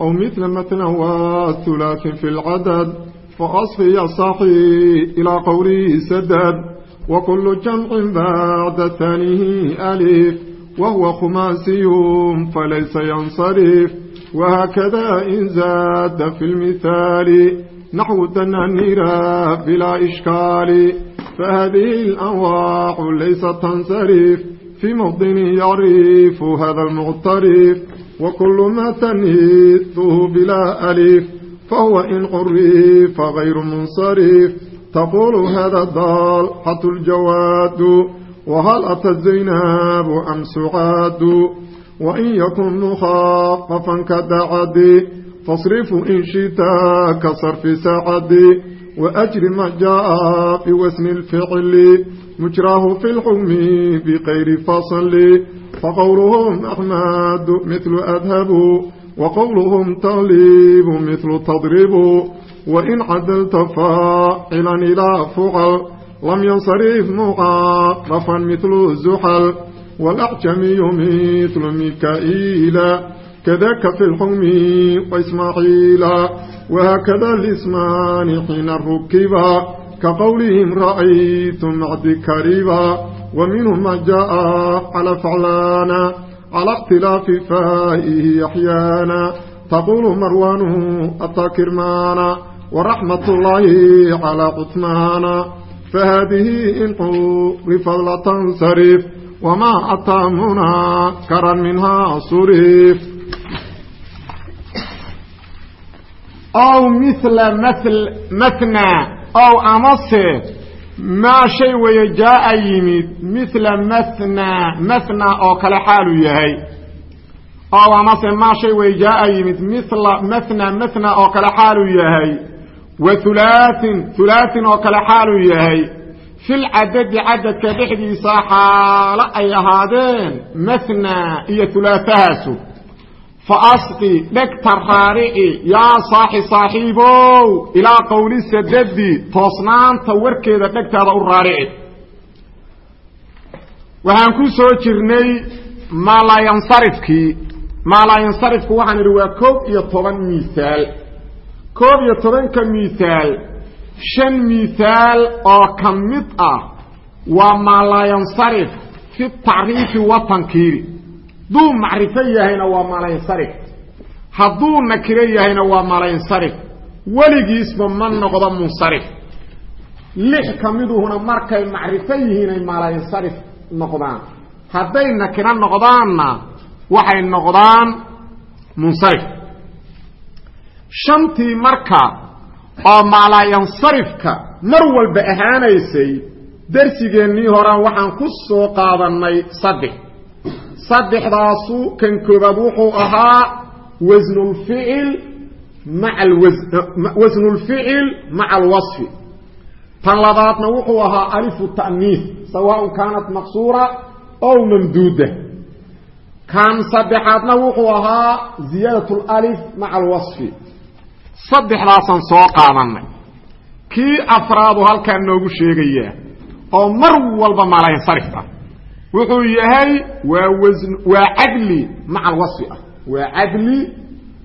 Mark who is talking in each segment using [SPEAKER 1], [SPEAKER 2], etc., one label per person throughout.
[SPEAKER 1] أو مثل مثلا والثلاث في العدد فأصفي صحي إلى قوله سدد وكل جمع بعد ثانيه ألف وهو خماسي فليس ينصرف وهكذا إن زاد في المثال نحو تنانيرا بلا إشكال فهذه الأنواع ليست تنصرف في موطن يعرف هذا المعترف وكل ما تنهيته بلا ألف فهو إن عرف غير منصرف تقول هذا الضال حت الجواد وهل أتى الزيناب أم سعاد وإن يكن مخاففا كدعد فاصرف إن شئتا كصرف سعد وأجر ما جاء في وزن الفعل مجراه في الحكم بغير فصل فقولهم أحمد مثل أذهب وقولهم تغليب مثل تضرب وإن عدلت فاعلا إلى فعل لم ينصرف مغافا مثل زحل والأعجمي مثل ميكائيل كذاك في الحكم وإسماعيل وهكذا الإسمان حين ركبا ka qowlihim ra'aytum macdi kariba wa minhum man jaa'a cala faclaana cala اkhtilaafi faa'ihi axyaana taquulu marwaanuhu ataa kirmaana waraxmat ullaahi calaa cusmaana fahaadihi in curifad latansarif wamaa ataamuna karan minhaa
[SPEAKER 2] surif aw mila mathnaa ow amase maa shay weeye jaaa yimid mila mathnaa mathnaa oo kale xaalu yahay ow amase maa shay weeye jaaa yimid mila mathnaa mathnaa oo kale xaalu yahay wa hulaatin hulaatin oo kale xaalu yahay filcadadi cadadka dhexdiisa xaalo ay ahaadeen mathnaa iyo hulaahahaasu faasqi dheg taraarici yaa saaxi saaxiibow ilaa qowli sadadi toosnaanta warkeeda dhegtaada u raarici. Waxaan ku soo jirnay maalaayansarifkii maalaayansarifku waxaan idhi waa koob iyo toban miihaal koob iyo tobanka miihaal shan miihaal oo ka mid ah waa maalaayansarif fi tacriifi watankiiri hadduu macrifo yahayna waa malansarif hadduu nakiro yahayna waa malansarif weligiisba ma noqdo munsarif lix ka miduhuna markay macrifo yihiinay malansarif noqdaan. Hadday nakiro noqdaanna waxay noqdaan munsarif shantii marka oo maalayansarifka mar walba ahaanaysay darsigeennii horan waxaan ku soo qaadannay saddex saddexdaasu kan koobaad wuxuu ahaa wasnulficil maa wasnulficil maca alwasfi tan labaadna wuxuu ahaa alifu ta'niis sawaaءn kaanat maqsuura ow mamduuda. Kan saddexaadna wuxuu ahaa ziyaadat اlalif maca alwasfi saddexdaasaan soo qaadanay kii afraadu halkaa noogu sheegayaa oo mar walba maalayansarif ah wuxuu yahay waa wn waa cadli maca alwafi ah. Waa cadli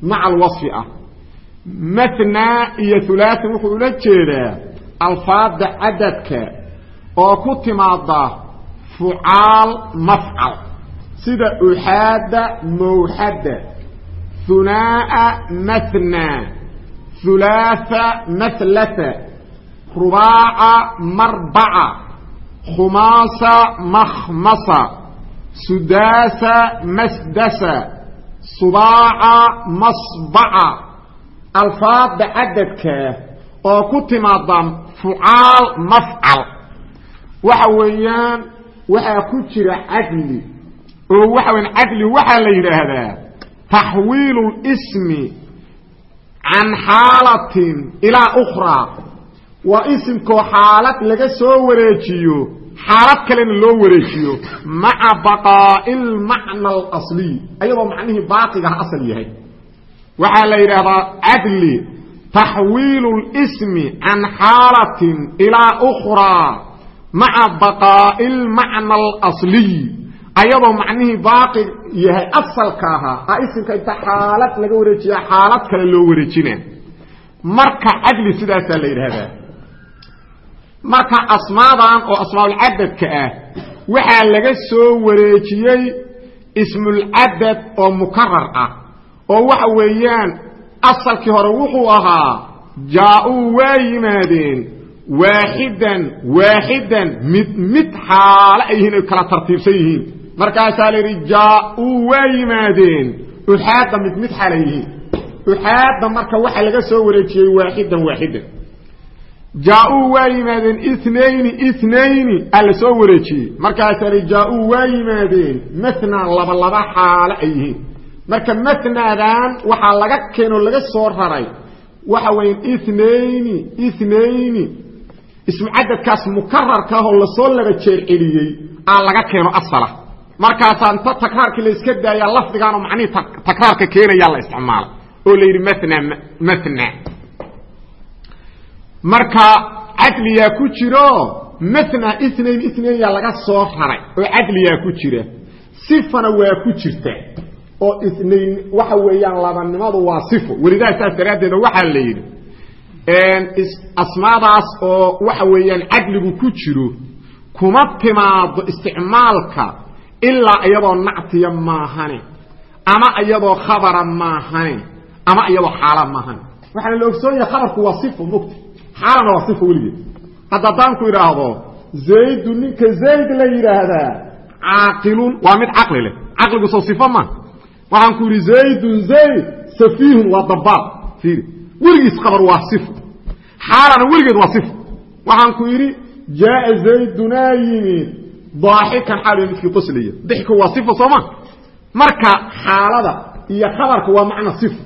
[SPEAKER 2] maca alwafi ah. Mathnaa iyo hulaaثi wuxuu ula jeedaa alfaadda cadadka oo ku timaada fucaal mafcal. Sida uxaadda mowxadda hunaaa mathnaa hulaaثa mathlata rubaaca marbaca khumaasa makhmasa. Sudaasa masdasa. Subaaca masbaca alfaada cadadkaa oo ku timaada fucaal mafcal waxa weeyaan waxaa ku jira cadli. Oo waxa weyan cadli waxaa la yidhaahdaa taxwiilu lismi can xaalatin ilaa ukhraa waa isimkoo xaalad laga soo wareejiyo xaalad kalena loo wareejiyo. Maca baqaa'i lmacna alasliy ayadoo macnihii baaqigaha asal yahay. Waxaa la yidhaahdaa cadli taxwiilu lismi can xaalatin ilaa ukhraa. Maca baqaa'i lmacna alasliy ayadoo macnihii baaqi yahay asalka ahaa a isimka inta xaalad laga wareejiya xaalad kale loo wareejina marka cadli sidaasaa la yidhahdaa marka asmaadan oo asmaaulcadadka ah waxaa laga soo wareejiyey ismulcadad oo mukarar ah oo waxa weeyaan asalkii hore wuxuu ahaa jaa-uu waa yimaadeen waaxidan waaxidan mid mid xaalo ay yihiin ay kala tartiibsan yihiin. Markaasaa la yidhi jaa-uu waa yimaadeen uxaadda mid mid xaala yihiin. Uxaadda marka waxaa laga soo wareejiyey waaxidan waaxidan jaa-uu waa yimaadeen inayni inayni aa soo wareejiyey markaasaa la jaa-uu waa yimaadeen matnaa laba laba xaalo ay yihiin. Marka matnaadan waxaa laga keenoo laga soo raray waxa weya inayni inayni ismu cadadkaas mukararka ah oo la soo laba jeer celiyey aa laga keeno asala. Markaasaa inta takraarkii la iska daaya lafdigaanoo macnihii takraarka keenayaa la isticmaala oo la yidhi matna matna marka cadliyaa ku jiro matna inayn inaynyaa laga soo raray oo cadliyaa ku jira. Sifana waa ku jirta oo inayn waxa weeyaan labanimadu waa sifo welidaa saas daraaddeeda waxaa la yidhi asmaadaas oo waxa weeyaan cadligu ku jiro kuma timaado isticmaalka ilaa iyadoo nactiya maahane ama iyadoo khabara maahane ama iyadoo xaala maahane. Waxaana la ogsoon yahay khabarku waa sifo mogta xaalana waa sifo weligeed. Hadda haddaan ku idhaahdo zaydu ninka zayd la yidhaahdaa caaqilun waa mid caqli leh. Caqligu soo sifo ma waxaan ku yidhi zaydun zayd safiihun waa dabaal fiiri. Weligiis khabar waa sifo xaalana weligeed waa sifo waxaan ku yidhi jaaa zaydunaa yimid daaxikan xaal midkii qoslaya dixku waa sifo sooma marka xaalada iyo khabarka waa macna sifo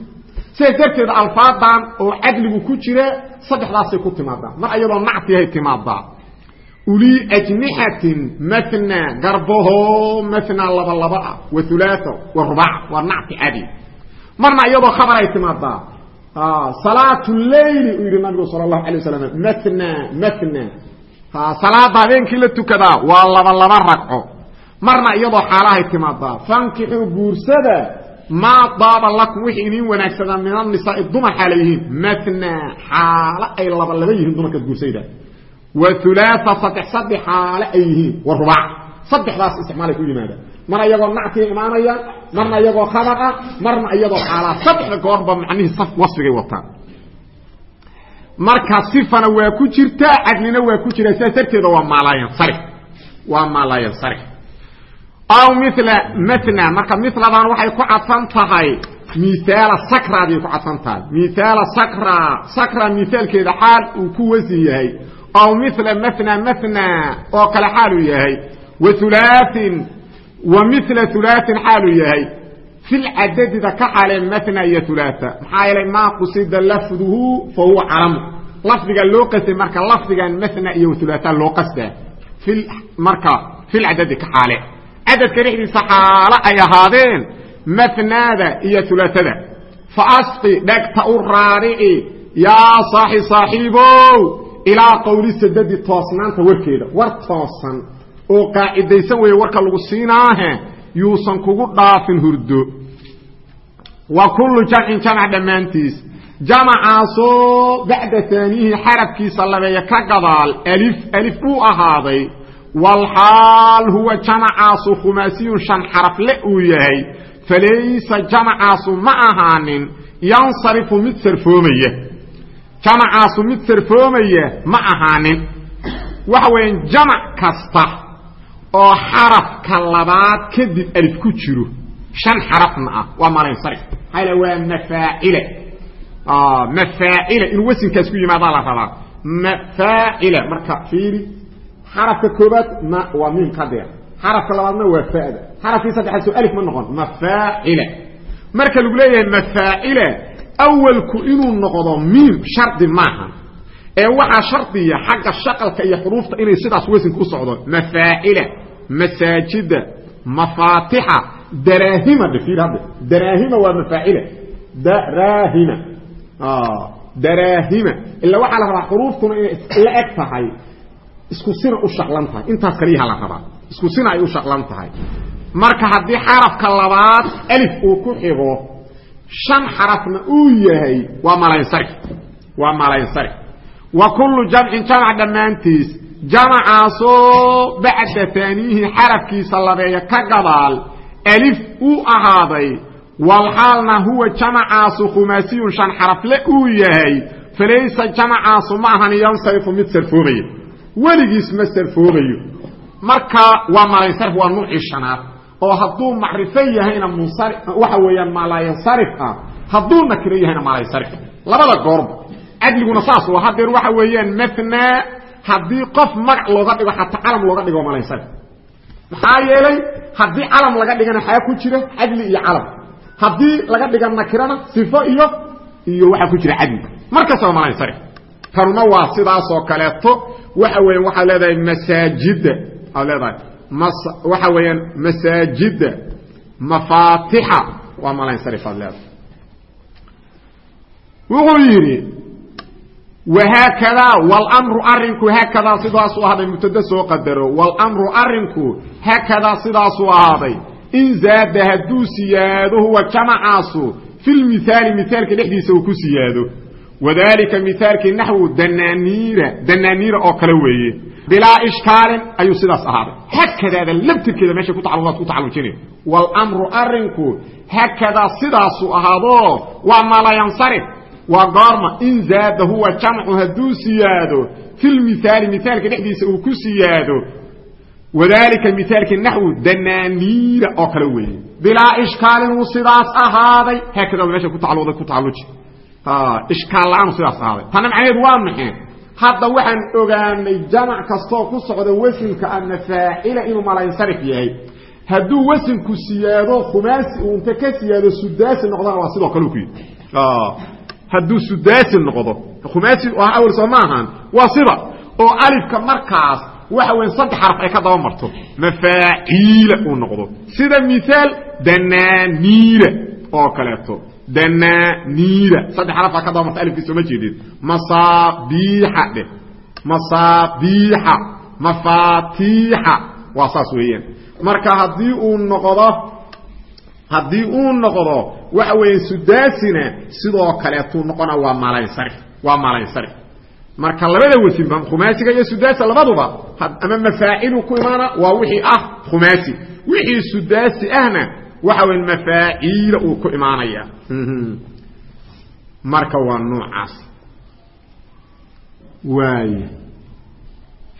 [SPEAKER 2] sidaas darteed alfaadan oo cadligu ku jira saddexdaasay ku timaadaa mar iyadoo nactiyahay timaadaa ulii ajnixatin matna garbaho matna laba laba ah wa ulaaa wa rubac waa nacti cadi. Marna iyadoo khabaray timaadaa salaat leyli uu yidhi nabigu sal allahu alay waslam matna. Matna salaada habeenkii la tukadaa waa laba laba ragco marna iyadoo xaalahay timaadaa fankixuu guursada maa daaba lakum wixii idiin wanaagsadaa min anisaai dumar xaala yihiin matna xaalo ay laba laba yihiin dumarkaad guursayda wa ulaaa saddex saddex xaale ay yihiin wa rubac saddexdaas isticmaalay ku yimaadaan mar iyagoo nactiga imaanayaan marna iyagoo khabar ah marna iyagoo xaalaa saddexda goorba macnihii wasfigay wataan marka sifana waa ku jirtaa cadlina waa ku jiraa sidaas darteeda waa maalaayansari waa maalaayansari aw mila matna marka miladan waxay ku cadsan tahay miaala sakraaday ku cadsan tahay. Miaala sakra sakra miaalkeeda xaal uu ku wasin yahay. Aw mila matna matna oo kale xaaluu yahay. Wa ulaain wa mila ulaain xaaluu yahay. Filcadadida ka xalee matna iyo ulaaa maxaa yeelay maa qusida lafduhu fa huwa calamu lafdiga loo qastay marka lafdigan matna iyo ulaaa loo qasdaa marka filcadadi ka xaale cadadka dhexdiisa xaalo ay ahaadeen matnaada iyo ulaaada fa asqi dhegta u raarici yaa saaxi saaxiibow ilaa qowli sadadi toosnaanta warkeeda. War toosan oo qaacidaysan weeye warka lagu siinaahe yuusan kugu dhaafin hurdo. Wa kullu jamcin jamc dhammaantiis. Jamacaasoo bacda taaniyihi xarafkiisa labeeya ka gadaal alif alif uu ahaaday walxaal huwa jamacaasu khumaasiyun shan xarafle uu yahay falaysa jamacaasu ma ahaanin yansarifu mid sarfoomaya jamacaasu mid sarfoomaya ma ahaanin waxa weeyaan jamac kasta oo xarafka labaad kadib alif ku jiro shan xarafna ah waa malansarif maxaa waa mafaacile mafaacile inuu wasinkaas ku yimaadaa la rabaa mafaacile marka fiiri xarafka koobaad ma waa miim qadeer xarafka labaadna waa fa'da. Xarafkii saddexaad soo alif ma noqon. Mafaacile marka lagu leeyahay mafaacila awalku inuu noqdo miim shardi maaha. Ee waxaa shardiya xagga shaqalka iyo xuruufta inay sidaas wesinka u socdo. Mafaacila masaajida mafaatixa daraahima. Dhifir hadda. Daraahima waa mafaacila daraahima. Daraahima. Ila waxaa la rabaa xuruuftuna inay la eg tahay isku sina u shaqlan tahay. Intaas kaliyaha la rabaa. Isku sina ay u shaqlan tahay. Marka haddii xarafka labaad alif uu ku xigo shan xarafna uu yahay waa malansarif waa malansarif wa kullu jamcin jamc dhammaantiis jamacaasoo bacda taaniihi xarafkiisa labeeya ka gadaal alif uu ahaaday walxaalna huwa jamacaasu khumaasiyun shan xarafle uu yahay falaysa jamacaasu ma ahan yansarifu mid sarfoobayo weligiis ma sarfoobayo. Marka waa malansarif waa nuucii shanaad. Oo hadduu macrifo yahayna waxa weeyaan malayansarif ah hadduu nakiro yahayna malayansarif labada goorba cadliguna saas waa. Hadeer waxa weeyaan mathnaa haddii qof magac looga dhigo xataa calam looga dhigo malayansarif maxaa yeelay haddii calam laga dhigana xaa ku jira cadli iyo calam. Haddii laga dhiga nakirana sifo iyo iyo waxaa ku jira cadli. Markasta waa malayansarif tanuna waa sidaasoo kaleeto. Waxa weeyaan waxaad leedahay masaajida aad leedahay. Waxa weeyaan masaajida mafaatixa. Waa malansarifaad leedahay. Wuxuu yidhi wahaakadaa wlmru arinku haakadaa sidaasuu ahaaday. Mubtada soo qadaro. Wlmru arinku haakadaa sidaasuu ahaaday. In zaada hadduu siyaado huwa jamacaasu fi lmihaali mihaalka dhexdiisa uu ku siyaado wadalika mihaalkii naxwu danaaniira danaaniira oo kale weeye bilaa ishkaalin ayuu sidaas ahaaday hakadaada laftirkeeda meeshay ku tacalluqaad ku tacallujinay wاlmru arinku hakadaa sidaasuu ahaado waa malayansarif waa goorma in zaada huwa jamcu hadduu siyaado fi lmihaali mihaalka dhexdiisa uu ku siyaado wadalika mihaalkii naxwu danaaniira oo kale weeye bilaa ishkaalin wuu sidaas ahaaday haakadaada meeshay ku tacalluqday ku tacalluji ishkaal la'aan sidaas ahaaday tana macnaheedu waa maxay hadda waxaan ogaanay jamac kastoo ku socda wasinka a mafaacila inuu malansarif yahay hadduu wasinku siyaado khumaasi uu ka siyaado sudaasi noqdana waa sidoo kale ku yidhi hadduu sudaasi noqdo khumaasi awel soo ma ahaan waa sida oo alifka markaas waxa weya saddex xaraf ay ka daba marto mafaaciila uu noqdo sida miaal danaaniira oo kaleeto danaaniira saddex xarafaa ka daba marta alifkii sooma jeedid masaabiixa dheh masaabiixa. Mafaatiixa. Waa saas weeyaan marka haddii uu noqdo haddii uu noqdo waxa weeya sudaasina sidoo kaleetuu noqona waa malansarif waa malansarif marka labada wasinba khumaasiga iyo sudaasi labaduba ama mafaacilu ku imaana waa wixii ah khumaasi. Wixii sudaasi ahna waxa weya mafaaciila uu ku imaanaya. Marka waa noocaas waay.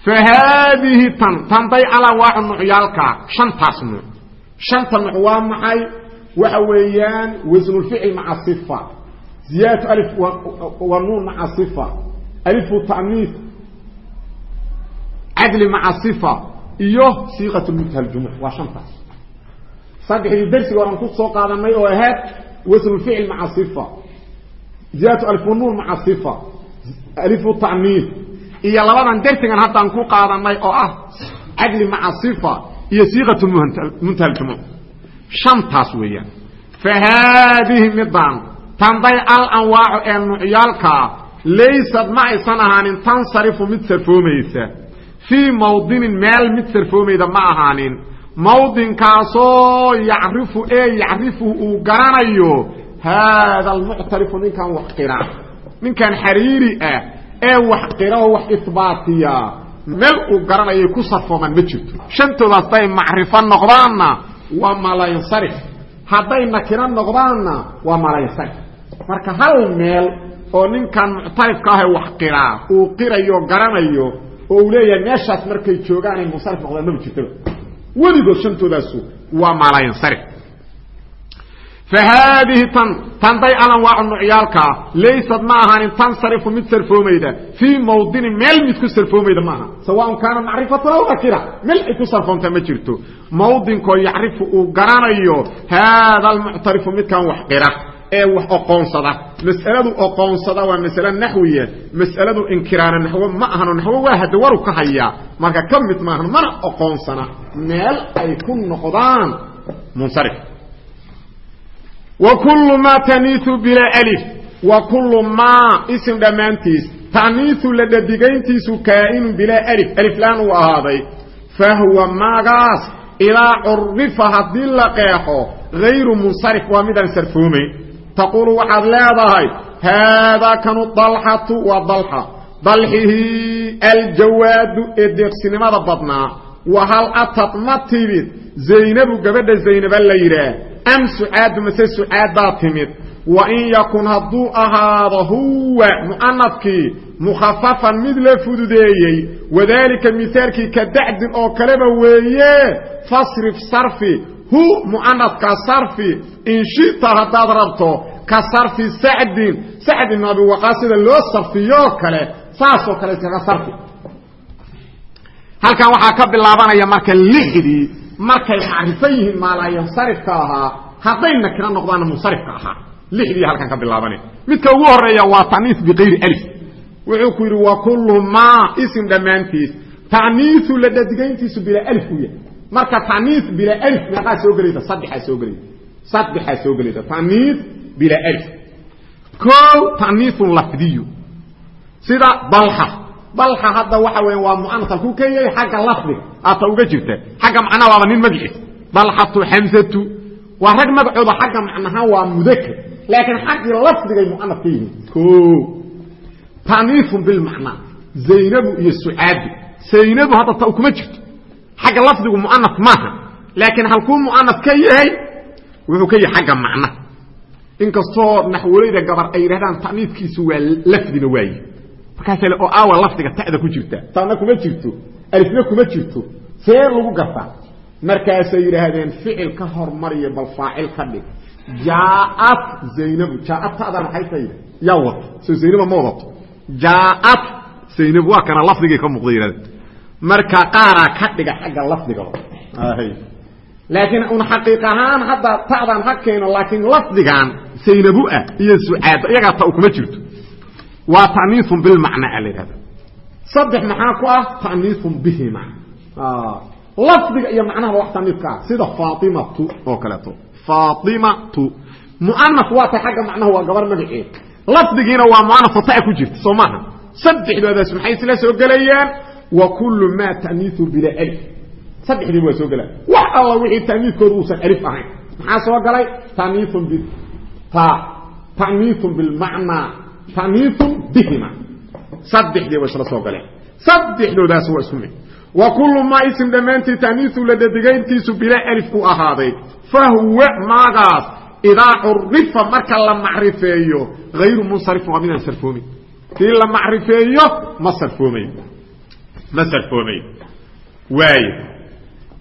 [SPEAKER 2] Fa haadihi tan tanday alanwaacu nuucyaalka shantaas nuuc. Shanta nuuc waa maxay? Waxa weeyaan wasnulficil maca sifa ziyaadatu alif wa nuun maca sifa alifu ta'niif cadli maca sifa iyo siiqat muntaha ljumuc waa shantaas saddexdii darsiga oran ku soo qaadanay oo ahayd wasnulficil maca sifa ziyaadatu alif wa nuun maca sifa alifu ta'niif iyo labadan darsigan haddaan ku qaadanay oo ah cadli maca sifa iyo siiqat muntaha ljumuc shantaas weeyaan. Fa haadihi midaan tanday al anwaacu ee nuucyaalkaa laysad ma aysan ahaanin tansarifu mid sarfoomaysa fii mawdinin mawdinkaasoo yacrifu ee yacrifu uu garanayo haada almuctarifu ninkan wax qira ninkan xariiri ah ee wax qira oo wax isbaatiya meel uu garanayay ku sarfoomaan ma jirto. Shantoodaas hadday macrifo noqdaanna waa malansarif hadday nakiro noqdaanna waa malansarif marka hal meel oo ninkan muctarifka ah wax qiraa uu qirayo garanayo oo uu leeyahay meeshaas markay joogaan ay munsarif noqdaan maba jirtaba weligood shantoodaasu waa malansarif fa haadihi tan tanday alanwaacu nucyaalkaa laysad ma ahaanin tansarifu mid sarfoomayda fii mawdinin meel mid ku sarfoomayda maaha sawaaun kaana macrifatan aw nakira meel ku sarfoonta ma jirto. Mawdinkoo yacrifu uu garanayo haada almuctarifu midkan wax qira ee wax oqoonsada. Mas'aladu oqoonsada waa masale naxwiya mas'aladu inkiraana naxwo ma ahano naxwo waa hadawaru ka hayaa marka ka mid maahan mana oqoonsana meel ay ku noqdaan. Munsarif. Wa kullu maa taniiu bilaa alif. Wa kullu maa isim dhammaantiis. Taniiu la dhadigayntiisu kaa'inu bilaa alif. Aliflaan uu ahaaday. Fa huwa maagaas idaa curifa haddii la qeexo hayru munsarif waa midaan sarfoomayn taquulu waxaad leedahay haadaa kanu dalxatu waa dalxa. Dalxihii aljawaadu ee deeqsinimada badnaa wa hal atad ma timid zaynabu gabadha zaynaba la yidhaah am sucaadu mase sucaaddaa timid wa in yakun hadduu ahaado huwa mu'anafkii mukhafafan mid la fududeeyey wadaalika mihaalkii ka dacdin oo kaleba weeye fasrif sarfi hu mu'anafka sarfi in shita haddaad rabto ka sarfi sacdin sacd ibn abi sida loo sarfiyoo kale saasoo kale iskaga sarfi halkan waxaa ka bilaabanaya marka lixdii markay macrifo yihiin maalayansarifka ahaa hadday nakiro noqdaanna munsarifka ahaa. Lixdii halkan ka bilaabanaya midka ugu horreeya waa taniis biqayri alif. Wuxuu ku yidhi wa kullu maa isim dhammaantiis. Taniisu la dhadigayntiisu bilaa alif u yahay. Marka taniis bilaa alif meeqaa soo gelaysa? Saddexaa soo gelaysa. Saddexaa soo gelaysa. Taniis bilaa alif. Kow taniisun lafdiyu. Sida dalxa dalxa hadda waxa weya waa mu'anas halkuu ka yahay xagga lafdiga aata uga jirta. Xagga macnaha waaba nin magaciis dalxatu xamsatu. Waa rag magacooda xagga macnaha waa mudakr laakiin xaggii lafdigay mu'anas ka yihiin o taniifun bilmacnaa zaynabu iyo sucaadu zaynabu hadda ta kuma jirto. Xagga lafdigu mu'anas maaha. Laakiin halkuu mu'anas ka yahay wuxuu ka yahay xagga macna inkastoo naxwalayda gabar ay yidhahdaan taniifkiisu waa lafdina waaye markaas oo aawa lafdiga ta'da ku jirta. Taana kuma jirto. Alifna kuma jirto. See lagu gartaa markaasay yidhaahdeen ficil ka hormariya bal faacil ka dhig. Jaaat zaynabu. Jaaat ta'da maxay tahay? Yaa wato soo zaynaba ma wadato. Jaaat zaynabu waa kana lafdigii ka muuqda yidhahdeen marka qaaraa ka dhiga xagga lafdigaba laakiin un xaqiiq ahaan hadda ta'dan ha keeno laakiin lafdigan saynabu ah iyo sucaado iyagaa ta kuma jirto waa taniiun bilmacnaa la yidhahda saddex maxaa ku ah? Taniiun bihima lafdiga iyo macnahaba wax taniif ka ah. Sida faaimatu oo kaleeto. Faaimatu mu'anas waa tay xagga macnaha waa gabar magaceed. Lafdigiina waa mu'anaso ta ku jirta soo maaha saddexdoodaas maxay isla soo gelayaan wa kullu maa taniiu bila alif. Saddexdiiba waa soo gelaan wax alla wixii taniiskooda uusan alif ahayn. Maxaa soo galay? Taniiun bi taniiun bilmacnaa taniiun bihima saddexdii way isla soo galeen saddexdoodaas waa isku mid wa kullu maa isim dhammaantii taniisu la dhadigayntiisu bilaa alif ku ahaaday fa huwa maagaas idaa curifa marka la macrifeeyo hayru munsarifin waa midaan sarfoomin kii la macrifeeyo ma sarfoomayo ma sarfoomayo waayo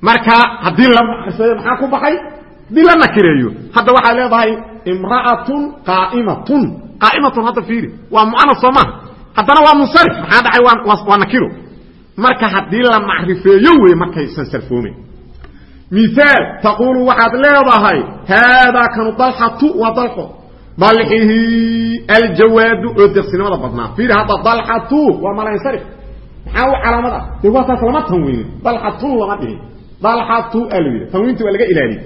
[SPEAKER 2] marka haddii la macrifeeyo maxaa ku baxay haddii la nakireeyo hadda waxaa leedahay imra'atun qaa'imatun qaa'imatun hadda fiiri. Waa mu'anas soo maha haddana waa munsarif. Maxaa dhacay? Waa nakiro marka haddii la macrifeeyo wey markaysan sarfoomin miaal taquulu waxaad leedahay haadaa kanu dalxatu waa dalxo dalxihii aljawaadu oo deqsinimada badnaa. Fiiri hadda dalxatu waa malansarif. Maxaa u calaamad ah dee waa taas lama tanwiinin. Dalxatun lama dhihin. Dalxatu aa la yidhi. Tanwiinti waa laga ilaaliyey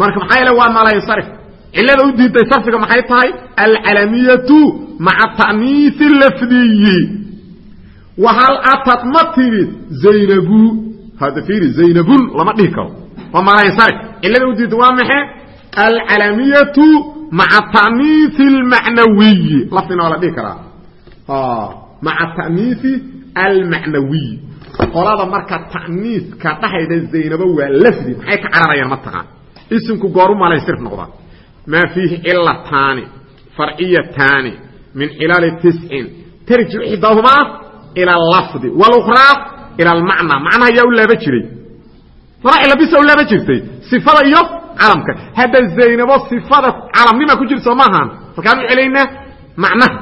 [SPEAKER 2] marka maxaa yeele waa malansarif cilada u diintay sarfiga maxay tahay? Alcalamiyatu maca ta'niisi lafdiyi. Wa hal atad ma timid zaynabu. Hadda fiiri zaynabun lama dhihi karo. Waa malansarif cilada u diintay waa maxe alcalamiyatu maca ta'niisi almacnawiyi lafdina waa la dhihi karaa. Maca ta'niisi almacnawiyi. Qolada marka ta'niiska dhahayda zaynabo waa lafdi. Maxay ka cararayaan ma taqaan isimku gooru malansarif noqdaa maa fiihi cilataani farciyataani min xilaali tiscin tarjic ixdaahumaa ila alafdi walukhraa ila almacnaa macnaha yaa u laaba jiray laba cila bisa u laaba jirtay sifada iyo calamka hadda zaynabo sifada calamnima ku jirta soo maahan markaanu celaynaa macnaha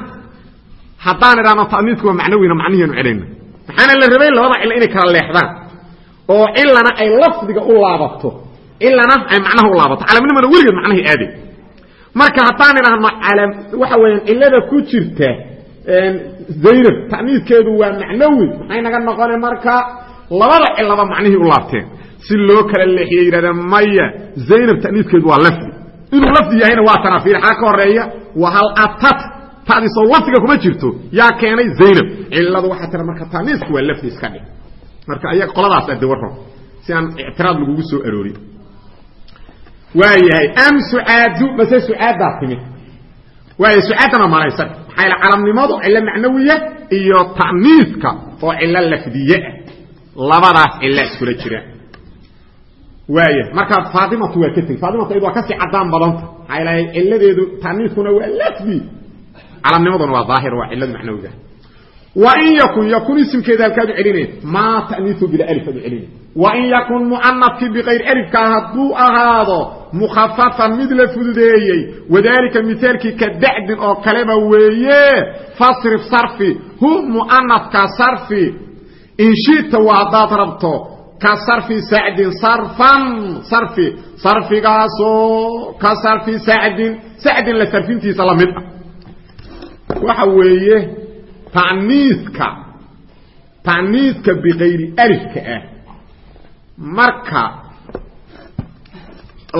[SPEAKER 2] haddaan idhaahno ta'niidku waa macnawina macnihianu celayna maxaana la rabay labada cilo inay kala leexdaan oo cilana ay lafdiga u laabato cilana ay macnaha u laabato calamnimana weligeed macnahay aaday marka haddaan idhaahno waxa weeyaan cilada ku jirta zaynab ta'niidkeedu waa macnawi. Maxay naga noqone marka? Labada cilaba macnihii u laabteen. Si loo kala leexiyey yidhahdeen maya zaynab ta'niidkeedu waa lafdi. Inuu lafdi yahayna waa tanaafiir xaa ka horreeya wa hal atat? Tadiisoo lafdiga kuma jirto. Yaa keenay zaynab. Ciladu waxaa tira marka ta'niisku waa lafdi iska dhig. Marka ayaga qoladaas ade warro si aan ictiraad lagugu soo aroorin waa yahay am sucaadu mase sucaaddaa timid. Waay sucaadana malaysan maxaa yl calamnimadu cilo macnawiya iyo ta'niiska oo cilo lafdiye ah labadaas cilo iskula jiraan waaya marka faatimatu waa ka tegi faatimatu iyad waa ka sii cadaan badanta maxaa ilahay ciladeedu ta'niiskuna waa lafdi. Calamnimaduna waa daahir waa cilada macnawiga wain yakun yakun isimkeeda halkaadu celinay maa ta'niisu bila alif aadu celinay wain yakun mucanafkii bikayr alifkaa hadduu ahaado mukhafafan mid la fududeeyey wadaalika mihaalkii ka dacdin oo kaleba weeye fasrif sarfi hu mucanafka sarfi. In shita waa haddaad rabto ka sarfi sacdin sarfan sarfi sarfigaasoo ka sarfi sacdin sacdin la sarfintiisa la mid ah. Waxa weeye taniiska ta'niiska bikayri alifka ah marka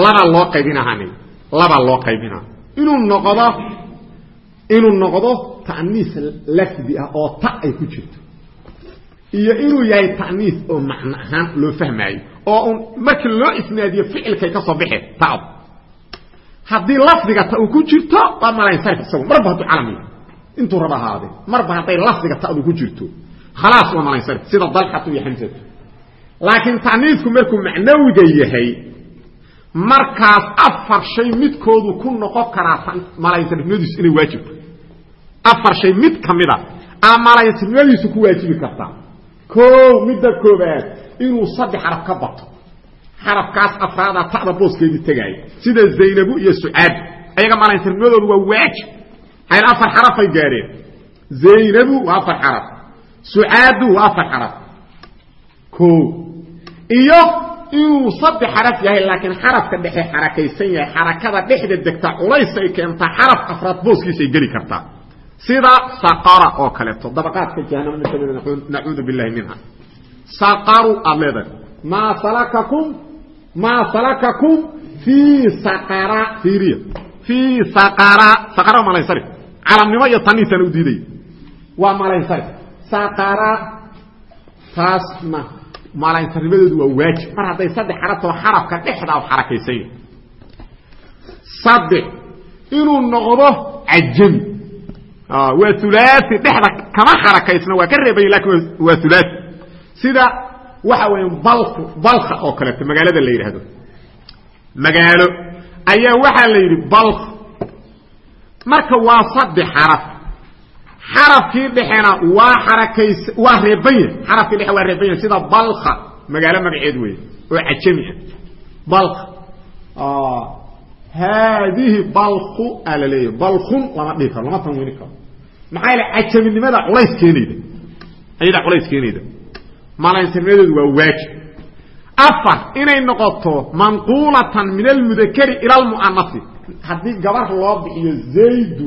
[SPEAKER 2] laba loo qaybinahani laba loo qaybina inuu noqdo inuu noqdo ta'niis lafdi ah oo ta ay ku jirto. Iyo inuu yahay ta'niis oo macno ahaan loo fahmaayo oo un markii loo isnaadiyo ficilkay ka soo baxeen ta'd haddii lafdiga ta uu ku jirto waa malansarif isagu marba hadduu calam yahay intuu raba ahaade marba hadday lafdiga ta'du ku jirto. Khalaas waa malansarif sida dalxatu iyo xamsatu laakiin ta'niisku markuu macnawiga yahay markaas afar shay midkoodu ku noqon karaa malansarifnimadiisu inay waajibto afar shay mid ka mida a malansarifnimadiisu ku waajibi kartaa o midda koobaad inuu saddex xaraf ka bato. Xarafkaas afraada ta'da booskeedii tegaaya sida zaynabu iyo sucaad ayaga malansarifnimadoodu waa waajib hayl afar xarafay gaadheen. Zaynabu waa afar xaraf. Sucaadu waa afar xaraf. O iyo inuu saddex xaraf yahay laakiin xarafka dhexe xarakaysan yahay xarakada dhexda degta culays ay keentaa xaraf afraad booskiisa ay geli kartaa. Sida saqara oo kaleeto. Dabaqaadka jahanama mid nacuudu billahi minha saqaru aad leedahay. Maa salakakum maa salakakum fii saqara fiiriya saqara. Waa malaysarif calamnimo iyo taniisana u diiday waa malaysarif saqara taasna malaysarnimadeedu waa waajib. Mar hadday saddex xarafto xarafka dhexda u xarakaysan yahay saddex inuu noqdo cajami. Waa ulaai dhexda kama xarakaysna waa ka reebay laakiin waa ulaai sida waxa weya balku balka oo kaleeto magaalada la yidhaahdo magaalo ayaa waxaa la yidhi balk marka waa saddex xaraf xarafkii dhexena waa xarakays waa reeban yahay. Xarafkii dhexe waa reeban yahay sida balka magaalo magaceed wey oo cajami ah. Balk haadihi balku aa la leeyahay. Balkun lama dhihi karo lama tanwiini karo. Maxaa yaele cajaminimada culays keenayda ayadaa culays keenayda malansarnimadeedu waa waajib afar inay noqoto manquulatan min almudakari ila almu'anasi haddii gabar loo bixiyo zaydu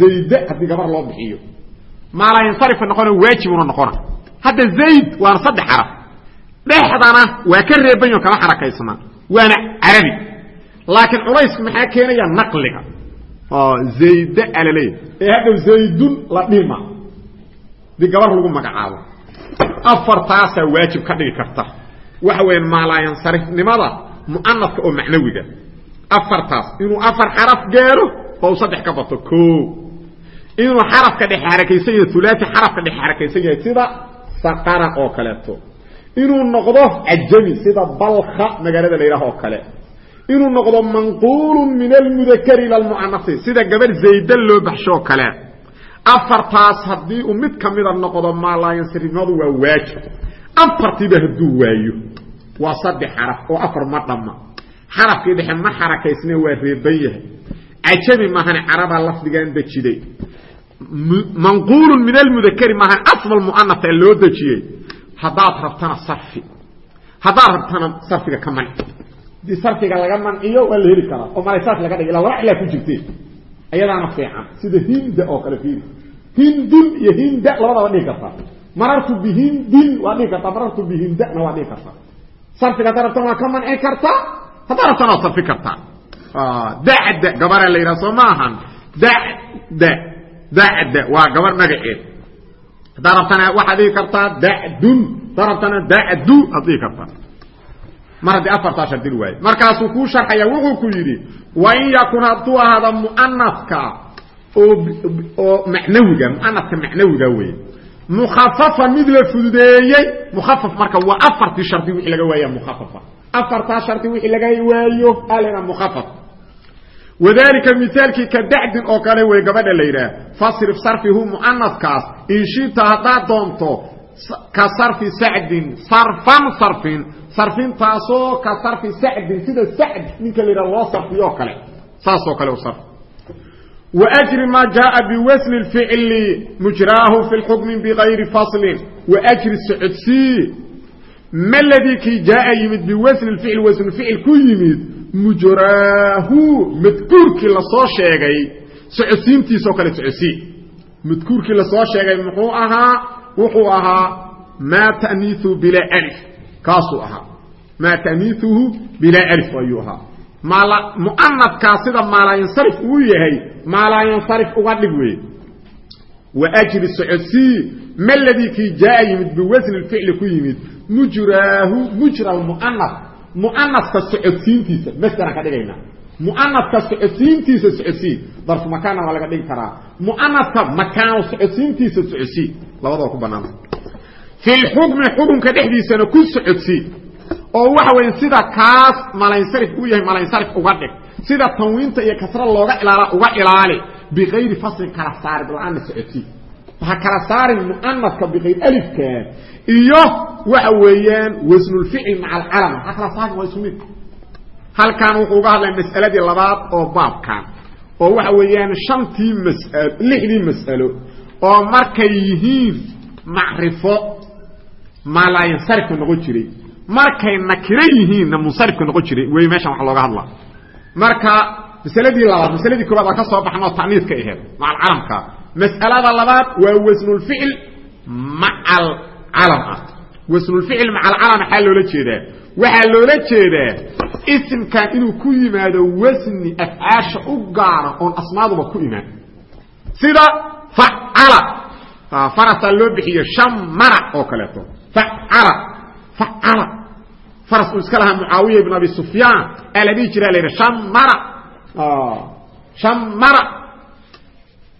[SPEAKER 2] zayde haddii gabar loo bixiyo. Maalansarifa noqona waajibuna noqona. Hadda zayd waana saddex xaraf. Dhexdana waa ka reebanyo kama xarakaysnaa waana carabi. Laakiin culaysku maxaa keenaya naqliga? Zayde alaleeya ee hadhow zaydun la dhima. Dii gabar lagu magacaabo. Afartaasaa waajib ka dhigi karta waxa weya maalaayansarifnimada mu'anafka oo macnawiga. Afartaas inuu afar xaraf gaaro oo u saddex ka bato o inuu xarafka dhexe xarakaysan yahay ulaati xarafka dhexe xarakaysan yahay sida saqara oo kaleeto. Inuu noqdo cajami sida balka magaalada la yidhaah oo kale. Inuu noqdo manquulu min almudakari ila almu'anasi sida gabar zaydan loo baxshoo kale. Afartaas haddii uu mid ka mida noqdo maalaayansarifnimadu waa waajib afartiiba hadduu waayo. Waa saddex xaraf oo afar ma dhamma. Xarafkii dhexe ma xarakaysne waa reeban yahay. Cajabi mahane carabaa lafdigan dejiday manquulun min almudakari maahan asmal mu'anaf ee loo dejiyey. Haddaad rabtana sarfi. Haddaad rabtana sarfiga ka manci haddii sarfiga laga manciyo waa la heli karaa. Oo malaysaas laga dhig ila laba cilaa ku jirte ayadaana fiican. Sida hinda oo kale fiiri. Hindun iyo hinda labadaba dhigi kartaa marartu bihindin waa dhigi kartaa marartu bihindana waa dhigi kartaa sarfiga haddaad rabtana waa ka manci kartaa haddaad rabtana waad sarfi kartaa dacda gabaraa la yidhaha soo ma ahan dada dacda waa gabar magaceed. Haddaad rabtana waxaad dhigi kartaa dacdun haddaad rabtana dacdu aad dhigi kartaa mar haddii afartaa shardin waaye. Markaasuu kuu sharxaya wuxuu ku yidhi wain yakun hadduu ahaada mu'anafka oo oo macnawiga mu'anafka macnawiga weeye mukhafafan mid la fududeeyey. Mukhafaf marka waa afartii shardi wixii laga waaya mukhafafa. Afartaa shardi wixii laga waayo alena mukhafaf wadalika mithaalkii ka dacdin oo kale wey gabadha la yidhaah fasrif sarfihu mu'anafkaas in shita haddaad doonto ka sarfi sacdin sarfan sarfin sarfintaasoo ka sarfi sacdin sida sacd ninka la yidhaha loo sarfiyoo kale. Saasoo kale u sarfi wajri ma jaaa biwasni ficli mujraahu fi lxukmi bikayri faslin wajri socodsii ma ladii kii jaaa yimid biwasni lficli wasnuficil ku yimid mujraahu madkuurkii la soo sheegay socodsiintiisoo kale socodsii madkuurkii la soo sheegay muxuu ahaa wuxuu ahaa maa taniihu bilaa alif kaasuu ahaa maa taniiuhu bilaa alif ayuu ahaa muanadkaa sida maalayansarif uu yahay maalayansarif uga dhig weye wajri socodsii maladii kii jaaa yimid biwasni ficli ku yimid. Mujraahu mujra muanad muanadka socodsiintiisa masderan ka dhigaynaa muanadka socodsiintiisa socodsiin darfu makaana waa laga dhigi karaa. Muanadka makaano socodsiintiisa socodsiin labadaba ku banaanta fi lxukmi xukunka dhexdiisana ku socodsii oo waxa weeye sida kaas malansarif uu yahay malansarif uga dhig. Sida tanwiinta iyo kasra looga ilaala uga ilaali. Bikayri faslin kala saarid la'aana socodsii ha kala saarin mu'anafka bikayr alifka iyo waxa weeyaan wasnulficil maca alcalam ha kala saarin waa isu mid halkan wuxuu uga hadlaya mas'aladii labaad oo baabkan oo waxa weeyaan shantii mas'alo lixdii mas'alo oo markay yihiin macrifo malayansarifka noqon jiray markay nakiro yihiinna munsarifka noqon jiray wey meeshan wax looga hadla. Marka masaladii labaad masaladii koobaad waa ka soo baxnoo taniidka aheed maca alcalamka mas'alada labaad waa wasnulficil maca alcalam ah. Wasnulficil maca alcalam maxaa loola jeedaa? Waxaa loola jeedaa isimkan inuu ku yimaado wasni afcaasha u gaara oon asmaaduba ku imaan. Sida facala farasaa loo bixiyo shamara oo kaleeto. Facala facala faras uu iska lahaa mucaawiya ibn abi sufyaan aa la dhihi jiraa la yidhi shamara shamara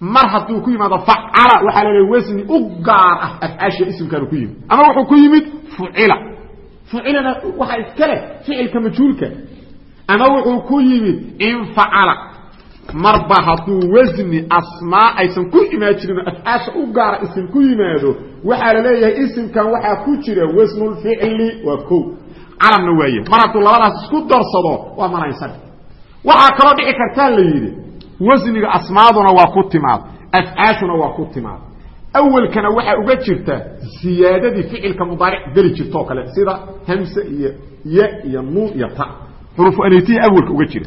[SPEAKER 2] mar hadduu ku yimaado facala waxaa la leeya wasni u gaar ah afcaasha isimkaanu ku yimid ama wuxuu ku yimid fucila fucilana waxaa iska leh ficilka majhuulka ama wuxuu ku yimid infacala marba hadduu wasni asmaa aysan ku imaan jirin afcaasha u gaara isim ku yimaado waxaa la leeyahay isimkan waxaa ku jira wasnulficli waa ko calamna waaye mar hadduu labadaas isku darsado waa malaysar waxaa kaloo dhici kartaa la yidhi wasniga asmaaduna waa ku timaad afcaashuna waa ku timaad. Awelkana waxaa uga jirta siyaadadii ficilka mudaaric geli jirtoo kale sida hamse iyo ya iyo nuun iyo ta. Xurufu anaytihi awelka uga jira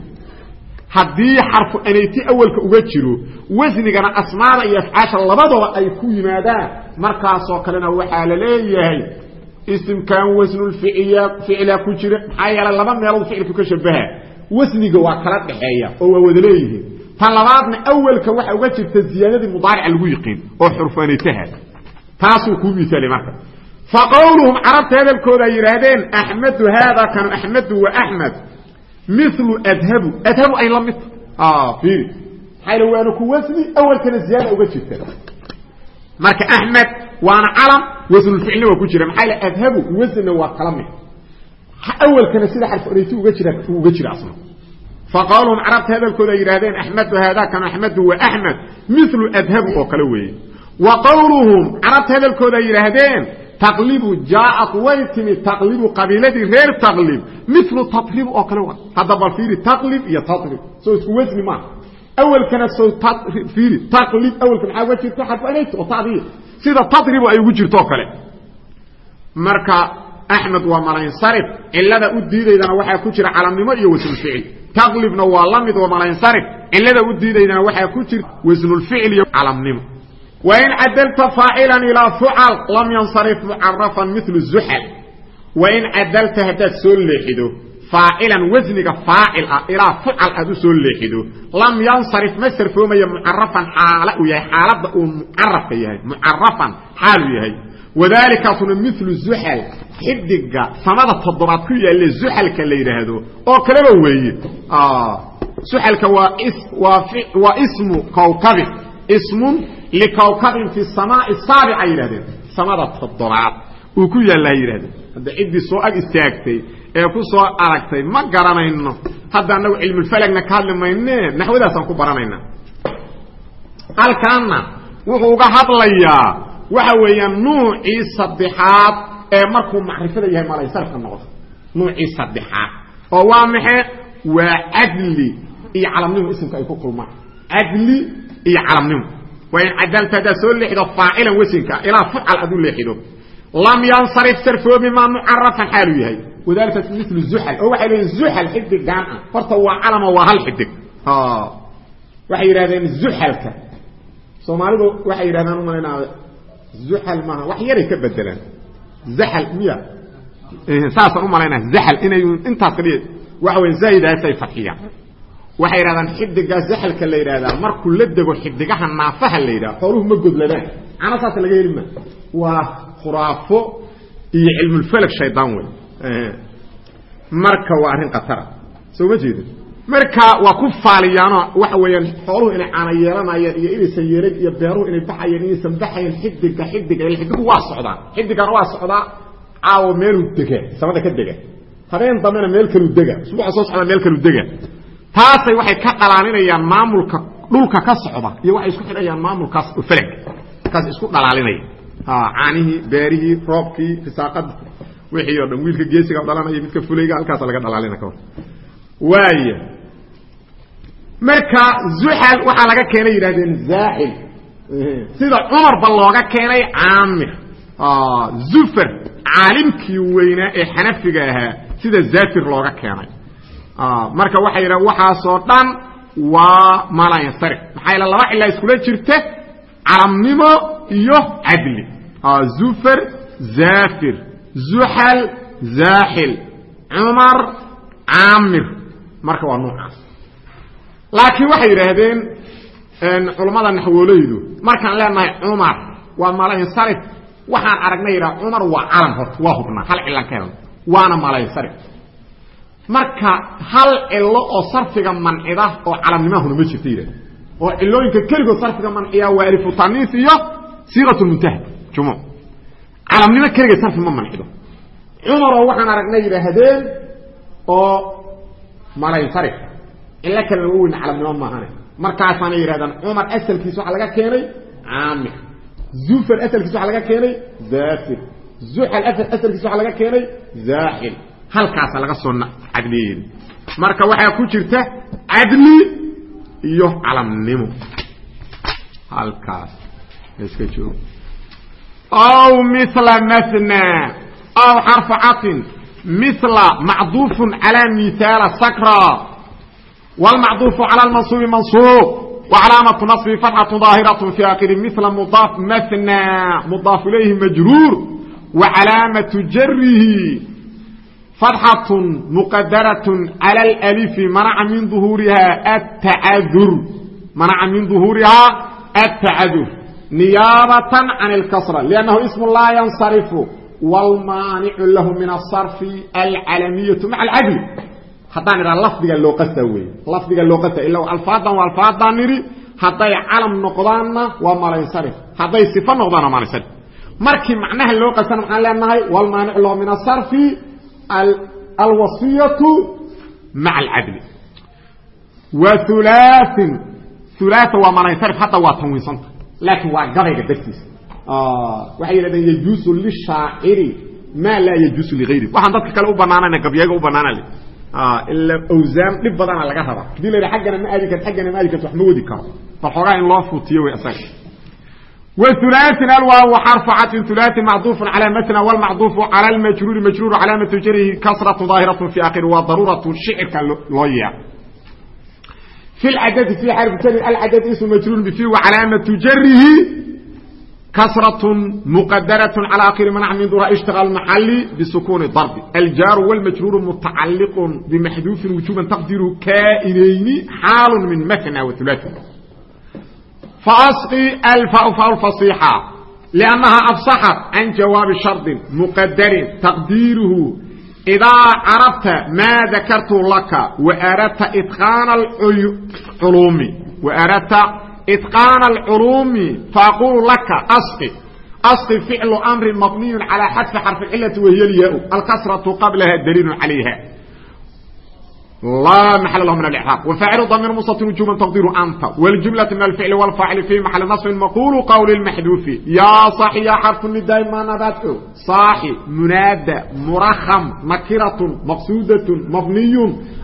[SPEAKER 2] haddii xarfu anayti awalka uga jiro wasnigana asmaada iyo afcaasha labadaba ay ku yimaadaan markaasoo kalena waxaa la leeyahay isimkan wasnulficila ku jira maxaa yeelay laba meelood ficilku ka shabaha. Wasniga waa kala dhaxeeya oo waa wada leeyihiin. Tan labaadna awelka waxa uga jirta ziyaadadii mudaarica lagu yiqiin oo xurfu anaytaha taasuu kuu miaalay marka. Fa qowluhum carabta hadalkooda ay yidhaahdeen axmedu haada kanu axmedu wa axmed milu adhabu. Adhabu ay la mid fiiri maxaa waana ku wasni awalkana ziyaada uga jirta. Marka axmed waana calam wasnulficlina waa ku jira. Maxaa adhabu wasnina waa kala mid. Awalkana sida xarfuanayti uga jira uga jira asna faqaalhum carabta hadalkooda ay yidhahdeen axmedu haada kan axmedu wa axmed milu adhabu oo kale weeye. Wa qowluhum carabta hadalkooda ay yidhaahdeen taqlibu jaaat way timi taqlibu qabiiladii reer taqlib. Milu tatrib oo kale wa hadda bal fiiri taqlib iyo tatrib soo isku wasni maaha awelkana soo fiiri taqlib awelka maxaa uga jirta? Xarfanayt oo tadiya sida tatribu ay ugu jirto oo kale. Marka axmed waa malansarif cilada u diidaydana waxaa ku jira calamnimo iyo wasnulficil taqlibna waa la mid waa malansarif cilada u diidaydana waxaa ku jira wasnulficil iyo calamnimo wain cadalta faacilan ilaa fucal lam yansarif mucarafan milu zuxal wain cadalta haddaad soo leexido faacilan wasniga faacil ah ilaa fucal aad u soo leexido lam yansarif ma sarfoomaya mucarafan xaala uu yahay xaaladda uu mucarafka yahay mucarafan xaaluu yahay wadaalikaasuna milu zuxal xidiga samada toddobaad ku yaale zuxalka la yidhaahdo oo kaleba weeye zuxalka waa ismun likawkabin fi samaai saabica yidhahdeen. Samada toddobaad uu ku yaallaa yidhahdeen. Hadda ciddii soo ag istaagtay ee ku soo aragtay ma garanayno. Hadda annagu cilmulfalagna ka hadli mayne naxwadaasaan ku baranayna. Halkaanna wuxuu uga hadlayaa waxa weeyaan nuucii saddexaad ee markuu macrifada yahay malaysarka noqdo nuucii saddexaad. Oo waa maxe waa cadli iyo calamnimo isimka ay ku kulmaan. Cadli iyo calamnimo waa in cadaalta haddaad soo leexido faacilan wasinka ilaa fucal aad u leexido. Lam yansarif sarfoomi maa mucarafan xaaluu yahay. Wadalikaas milu zuxal oo waxay leeyiin zuxal xidigaan ah. Horta waa calama waa hal xidig waxay yidhahdeen zuxalka. Soomaalidu waxay yidhahdaan umalaynaa zuxal maaha wax yaray ka bedelaan zaxal miya. Saasaan umalaynaa zaxal inay intaas kaliya waxa weya zaa'idaasay fadxiyaan waxay yidhahdaan xidigaa zaxalka la yidhahdaa markuu la dego xidigaha naafaha la yidhaha xooluhu ma godladaan cana saas laga heli ma. Waa khuraafo iyo cilmulfalag shaydaan wey marka waa arrin khatara soo ma jeedin marka waa ku faaliyaanoo waxa weeyaan xooluhu inay caana yeelanayeen iyo inaysan yeelan iyo beeruhu inay baxayeen inaysan baxayen xidiga xidiga il xidigu waa socdaa. Xidigana waa socdaa caawo meeluu dega samada ka dega habeen dambena meel kaluu dega usbuuca soo socda meel kaluu dega taasay waxay ka dhalaalinayaan maamulka dhulka ka socda iyo waxay isku xidhayaan maamulkaas falag kaas isku dhalaalinaya caanihii beerihii roobkii risaaqadii wixii oo dhan wiilka geesiga dhalanaya midka fulayga halkaasa laga dhalaalina ka hor. Waaya marka zuxal waxaa laga keenay yidhahdeen zaaxil sida cumarba looga keenay caamir. Zufar caalimkii weynaa ee xanafiga ahaa sida zafir looga keenay marka waxay yidhahen waxaasoo dhan waa malansarif maxaa yaele laba cilaa iskula jirta calamnimo iyo cadli. Zufar zafir zuxal zaaxil cumar caamir. Marka waa noocaas laakiin waxay yidhaahdeen culammada naxwoolaydu markaan leenahay cumar waa malansarif waxaan aragnay yidhaha cumar waa calam horta waa hubnaa hal cilan ka helan waana malansarif marka hal cilo oo sarfiga mancida oo calamnimahuna ma jirta yidhahda oo cilooyinka keligood sarfiga manciya waa alifutaniis iyo siiqat muntaha jumuc calamnimo keligeed sarfi ma mancido. Cumaroo waxaan aragnay yidhaahdeen oo malansarif cilo kale laga weyna calamnimo maahane. Markaasaana yidhahdaan cumar asalkiis waxaa laga keenay caamir. Zufar asalkiis waxaa laga keenay zafir zuxal asalkiis waxaa laga keenay zaaxil halkaasa laga soo cadleeyey marka waxaa ku jirta cadli iyo calamnimo. Halkaas. Iska joog aw mila mna aw xarfa cain mila macduufun calaa mihaala sakra. Wlmacduufu cala lmansuubi mansuub. Wacalaamatu naصbi fatxatu daahiratu fi akiri mila mudaaf mna mudaaf ilayhi majruur. Wacalaamatu jarihi فتحة مqdرة على الألف منع من ظهورها التعذر منع من ظهورها التعذر نيابة عن الكسرة لأنه اسم لا ينصرف والمانع له من الصرف العلمية مع العدل haddaan idhaa lafdiga loo qasta wey lafdiga loo qasta ila alfaadan waa alfaadaan nidhi hadday calam noqdaanna waa malansarif hadday sifo noqdaanna waa malansarif markii macnaha loo qastana maxaan leenahay walmaanic lahu min asarfi alwasiyatu maca alcadli. Wa hulaain hulaaa waa malansarif hadda waa tanwiinsanta. Laakiin waa gabayga dartiisa waxay yidhahdeen yajuusu lishaaciri maa laa yajuusu ligayri. Waxaan dadka kale u banaanana gabyaga u banaana le ila awsaam dhib badana laga raba haddii la yidha aggana ma aadi karto aggana ma aadi karto wax ma wadi karo. Bal xoogaa in loo fuutiyo wey isaga wulatin alwaaw xarfacatn ulaatin macduufu calaa matna wlmacduufu cala majruuri majruur calaamatu jarihi kasratu daahiratu fi akhiri waa daruuratu shicirka loo yeeco fi cadadi fi xarf jari alcadad ismu majruur bifi wa calaamatu jarihi kasratun muqadaratun cala akhiri manc min dura ishtiqaal maxali bisukuni darbi. Aljaaru wlmajruuru mutacaliqun bimaxduufin wujuban taqdiru kainayni xaalu min matna waulaati فأسقي الفاء فاء الفصيحة لأنها أفصحت عن جواب شرط مقدر تقديره إذا عرفت ما ذكرت لك وأردت إتقان العلوم وأردت إتقان العلوم فأقول لك أسقي أسقي فعل أمر مبني على حذف حرف العلة وهي الياء الكسرة قبلها دليل عليها لا محل له من الإعراب وفاعل ضمير مستتر وجوبا تقدير أنت والجملة من الفعل والفاعل في محل نصب مقول قول المحذوف يا صاحي يا حرف النداء ما نباته صاحي منادى مرخم نكرة مقصودة مبني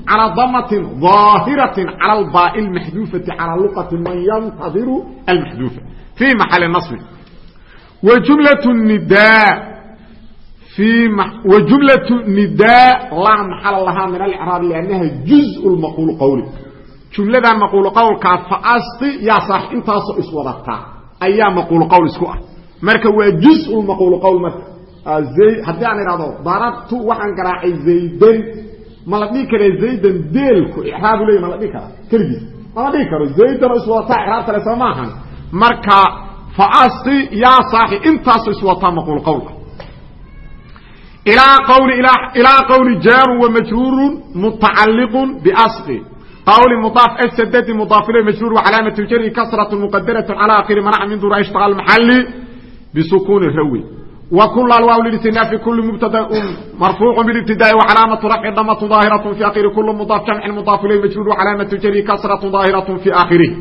[SPEAKER 2] على ضمة ظاهرة على الباء المحذوفة على لقة من ينتظر المحذوفة في محل نصب وجملة النداء في مح... وجملة نداء لا محل لها من الإعراب لأنها جزء المقول قولي جملة مقول قول فأسطي يا صح انت اسودتا أيام مقول قول اسكوا مركا هو جزء المقول قول مركا زي حتى يعني رادو ضربت وحن قراعي زيدن ما لدي كره زيدن ديلكو إعراب لي ما لدي كره كرجي ما لدي كره زيدن اسودتا إعراب ثلاثة ماهن مركا فأسطي يا صاحي انت اسودتا مقول قول إلى ilaa qawli jaaru wa majhuuru mutacaliqu bsqi qawli mudaaf asdadi mudaafil majhuur wacalaamat ljari kasrat muqadaratu calى akhiri manaca min dura ishtaqa maxali bisukuuni rawi wa kul alwaaw lilistinaafi kulu mubtada marfuucu bilibtidaai wacalaamatu rafci dhamatu daahiratu fi akhiri kulu mudaaf jamci mudaaf ilay majhuur wacalaamat ljari kasratu daahiratu fi aakhirih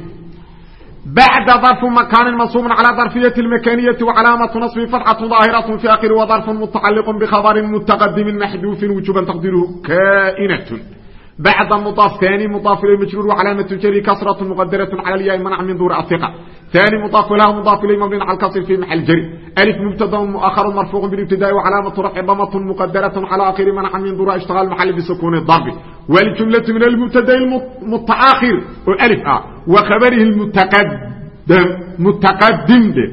[SPEAKER 2] آخره بعد ظرف مكان منصوب على ظرفية المكانية وعلامة نصب فتحة ظاهرة في آخر وظرف متعلق بخبر متقدم محذوف وجوبا تقديره كائنة بعد مضاف ثاني مضاف إليه مجرور وعلامة الجر كسرة مقدرة على الياء منع من دور الثقة ثاني مضاف له مضاف إليه مبني على الكسر في محل جر ألف مبتدا مؤخر مرفوع بالابتداء وعلامة رفع ضمة مقدرة على آخر منع من دور اشتغال محل بسكون الضرب والجملة من المبتدا المتآخر والف آه وخبره المتقدم متقدم ده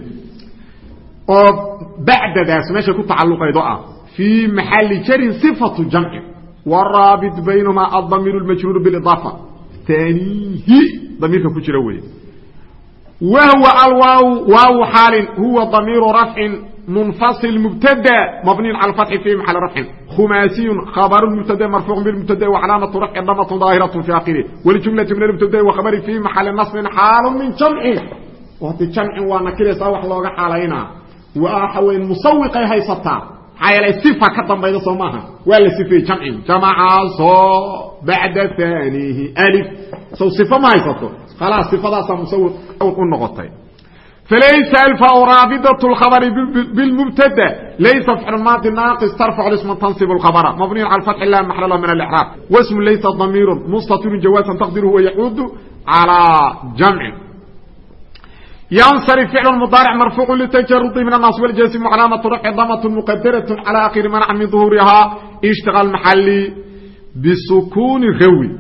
[SPEAKER 2] بعد ذا ماشي كنت تعلق ايضا في محل جر صفة waraabit baynamaa adamiiru lmajruuru biidaafa taaniihi damiirka ku jira wey wahwa alwaaw waaw xaalin huwa damiiru rafcin munfasil mubtada mabniyun cala fatxi fi maxali rafcin khumaasiyun khabaru mubtada marfuucun bilmubtada wacalaamatu rafci damatun daahiratu fi akhirih waljumlatu min almubtada wakhabari fi maxali nasbin xaalu min jamcin hadi jamcin waa nakiraysaa wax looga xaalaynaa waxa weyn musawiqay haysataa maxaa sifa ka dambayda soo maaha. Waa la sifeeye jamcigu jamacaaso bacda anihi alif. Sow sifa ma haysato. Khalaas sifadaasaa musawir u noqotay. Falaysa alfaraabidatu lkhabari bilmubtada laysa ficlmaadi naaqis tarfacu isma tansib lkhabara mabniyan cala fatxi lah maxlala min alixraab wasmu laysa damiirun mustatirun jawaasan taqdiruhu wa yacuudu calaa jamcin ويعود على جمع ينصرف فعل المضارع مرفوع للتجرد من النصب والجزم وعلامة رفع ضمة مقدرة على آخر منع من ظهورها اشتغل محلي بسكون غوي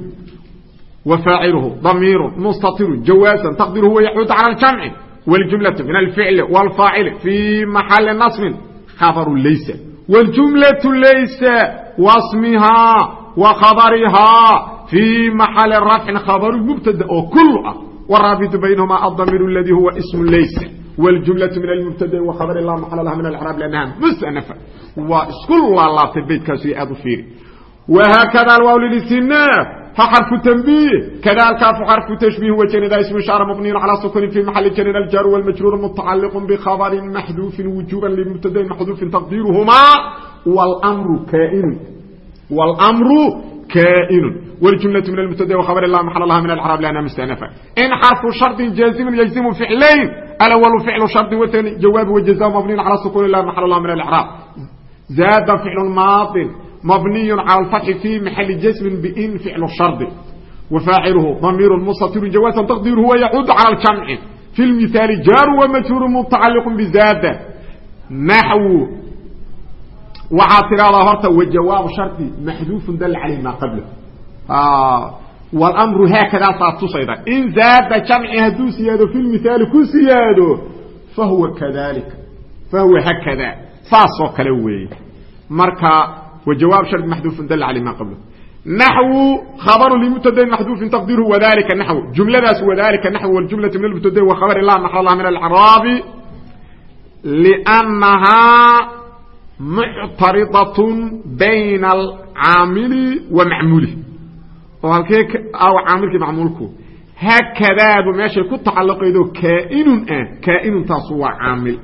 [SPEAKER 2] وفاعله ضمير مستتر جوازا تقديره ويعود على الجمع والجملة من الفعل والفاعل في محل نصب خبر ليس والجملة ليس واسمها وخبرها في محل رفع خبر مبتدا wraabidu baynahuma adamiru ladii huwa sm laysa wljumlau min almubtadai wakhabar la maxal laha min acraab lanaha musanafa waa isku laalaabtay baydkaasu aad u fiiri wahaakada alwaaw lilisina fa xarfu tanbiih kadaalkaafu xarfu tashbiih wajanida ismu shaara mabniyun calaa sukuni fi maxali janin aljaaru wlmajruur mutacaliqun bikhabarin maxduufin wujuban libmubtadain maxduufin taqdiiruhumaa wlmru kaainu wlmru kaa'inun wljumlatu min almubtada wkhabar la maxal laha min alcrab lana mustanafa in xarfu shardin jaazimun yajzimu ficlayn alawalu ficlu shardi watan jawaabi wajaza mabniyun cala sukuuni la maxal laha min alcraab zaada ficlu maadin mabniyu cala alfatxi fi maxali jasmin bin ficlu shardi wafaaciluhu damiiru mustatiru jawaasan taqdiiruhu wayacuudu cala aljamci fi lmithaali jaaru wamajhuuru mutacaliqu bizaada naxwu waxaa tiraahdaa horta wajawaab shardi maxduufun dal caleyh maa qabla. Wlmru haakadaasaa tusayda. In zaada jamci hadduu siyaado fi lmithaali ku siyaado fahuwa kadalika fahuwa hakada saasoo kale weeye. Marka wajawaab shardi maxduufun dal caleyh maa qabla. Naxwu khabaru limubtadain maxduufin taqdiruhu wadalika naxw jumladaas wadalika naxw wljumlati min almubtadain wa khabari lah naxw lah min alacraabi lnahaa muctaridatun bayna alcaamili wa macmuulih oo halkee caamilkii macmuulku. Hakadaadu meeshay ku tacalluqaydo kaainun ah kaa'inuntaasu waa caamil.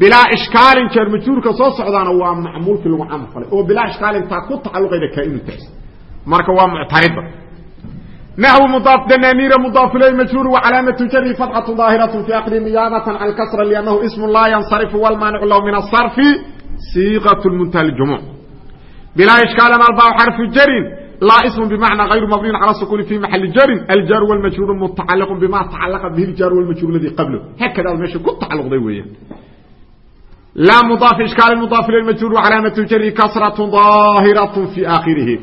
[SPEAKER 2] Bilaa ishkaalin jeer majhuurka soo socdaana waa macmuulkii lagu camal falay. Oo bilaa ishkaalintaa ku tacalluqayda kaainuntaas marka waa muctarida naxw mudaaf dananiira mudaaf ilay majhuur wacalaamatu jari fatxatu daahiratu fi akri niyaabatan can kasra liannahu ismu laa yansarifu walmaanicu lahu min asarfi siiqat muntaha ljumuc bilaa ishkaalin albaa xarfu jarin laa ismu bimacna hayru mabniyin cala sukuni fi maxali jarin aljaaru walmajhuuru mutacaliqu bima tacalaqa bihi ljaaru walmajhuur ladii qablo hakadaad meesha ku tacalluqday weeyaan laa mudaaf ishkaali mudaaf ilay majhuur wacalaamatu jari kasratu daahiratu fi aakhirihi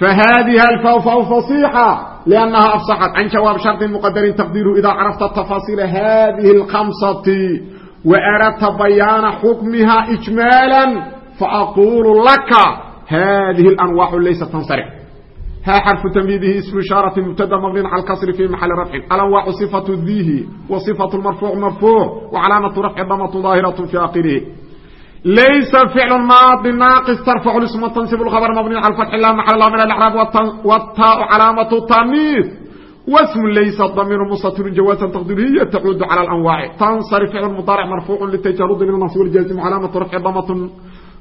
[SPEAKER 2] فhذه الفاء فاء فصيحة لأنها أفصحت عن جواب شرط مقدر تقديره إذا عرفت تفاصيل هذه الخمسة وأردت بيان حكمها إجمالا فأقول لك هذه الأنواع ليست تنصرف ها حرف تمييزه اسم إشارة مبتدا مبني على الكسر في محل رفع الأنواع صفة ذيه وصفة المرفوع مرفوع وعلامة رفع ضمة ظاهرة في آخره ليس فعل ماضي ناقص ترفع الاسم وتنصب الخبر مبني على الفتح لا محل له من الاعراب والتاء علامه التانيث واسم ليس الضمير مستتر جوازا تقديره هي تعود على الانواع تنصرف فعل مضارع مرفوع للتجرد من النصب والجازم علامه رفع ضمه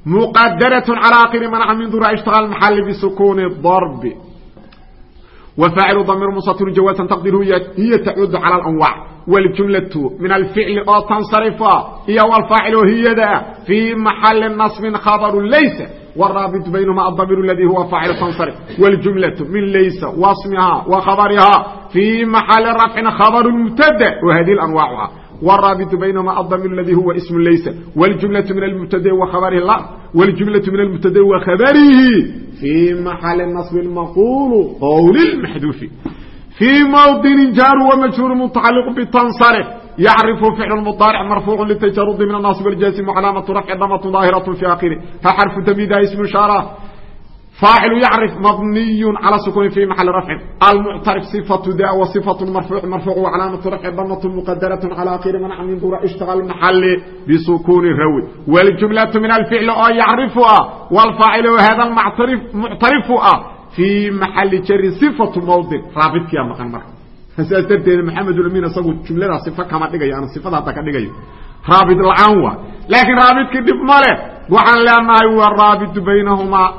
[SPEAKER 2] مقدره على اخر منع من ذرا اشتغال المحل بسكون الضرب وفاعل ضمير مستتر جوازا تقديره هي تعود على الانواع والجملة من الفعل أو تنصرف هي والفاعل هي ده في محل نصب خبر ليس والرابط بينما الضمير الذي هو فاعل تنصرف والجملة من ليس واسمها وخبرها في محل رفع خبر مبتدا وهذه الأنواعها والرابط بينما الضمير الذي هو اسم ليس والجملة من المبتدا وخبره لا والجملة من المبتدا وخبره في محل النصب المقول قول المحذوف في موطن جار ومجهور متعلق بتنصرف يعرف فعل المضارع مرفوع للتجرد من الناصب الجاسم وعلامة رفع ضمة ظاهرة في آخره فحرف تمييز اسم إشارة فاعل يعرف مبني على سكون في محل رفع المعترف صفة داء وصفة المرفوع مرفوع وعلامة رفع ضمة مقدرة على آخر منع من ذرة اشتغل المحل بسكون الروي والجملة من الفعل أو يعرفها والفاعل هذا المعترف معترفها في محل جر صفة موضع رابط كيا مقن مرة فسأل ترتين محمد الأمين أصبو جملة صفة كما تقي أنا صفة هذا كدقي رابط العنوة لكن رابط كدب ماله وعن لما هو الرابط بينهما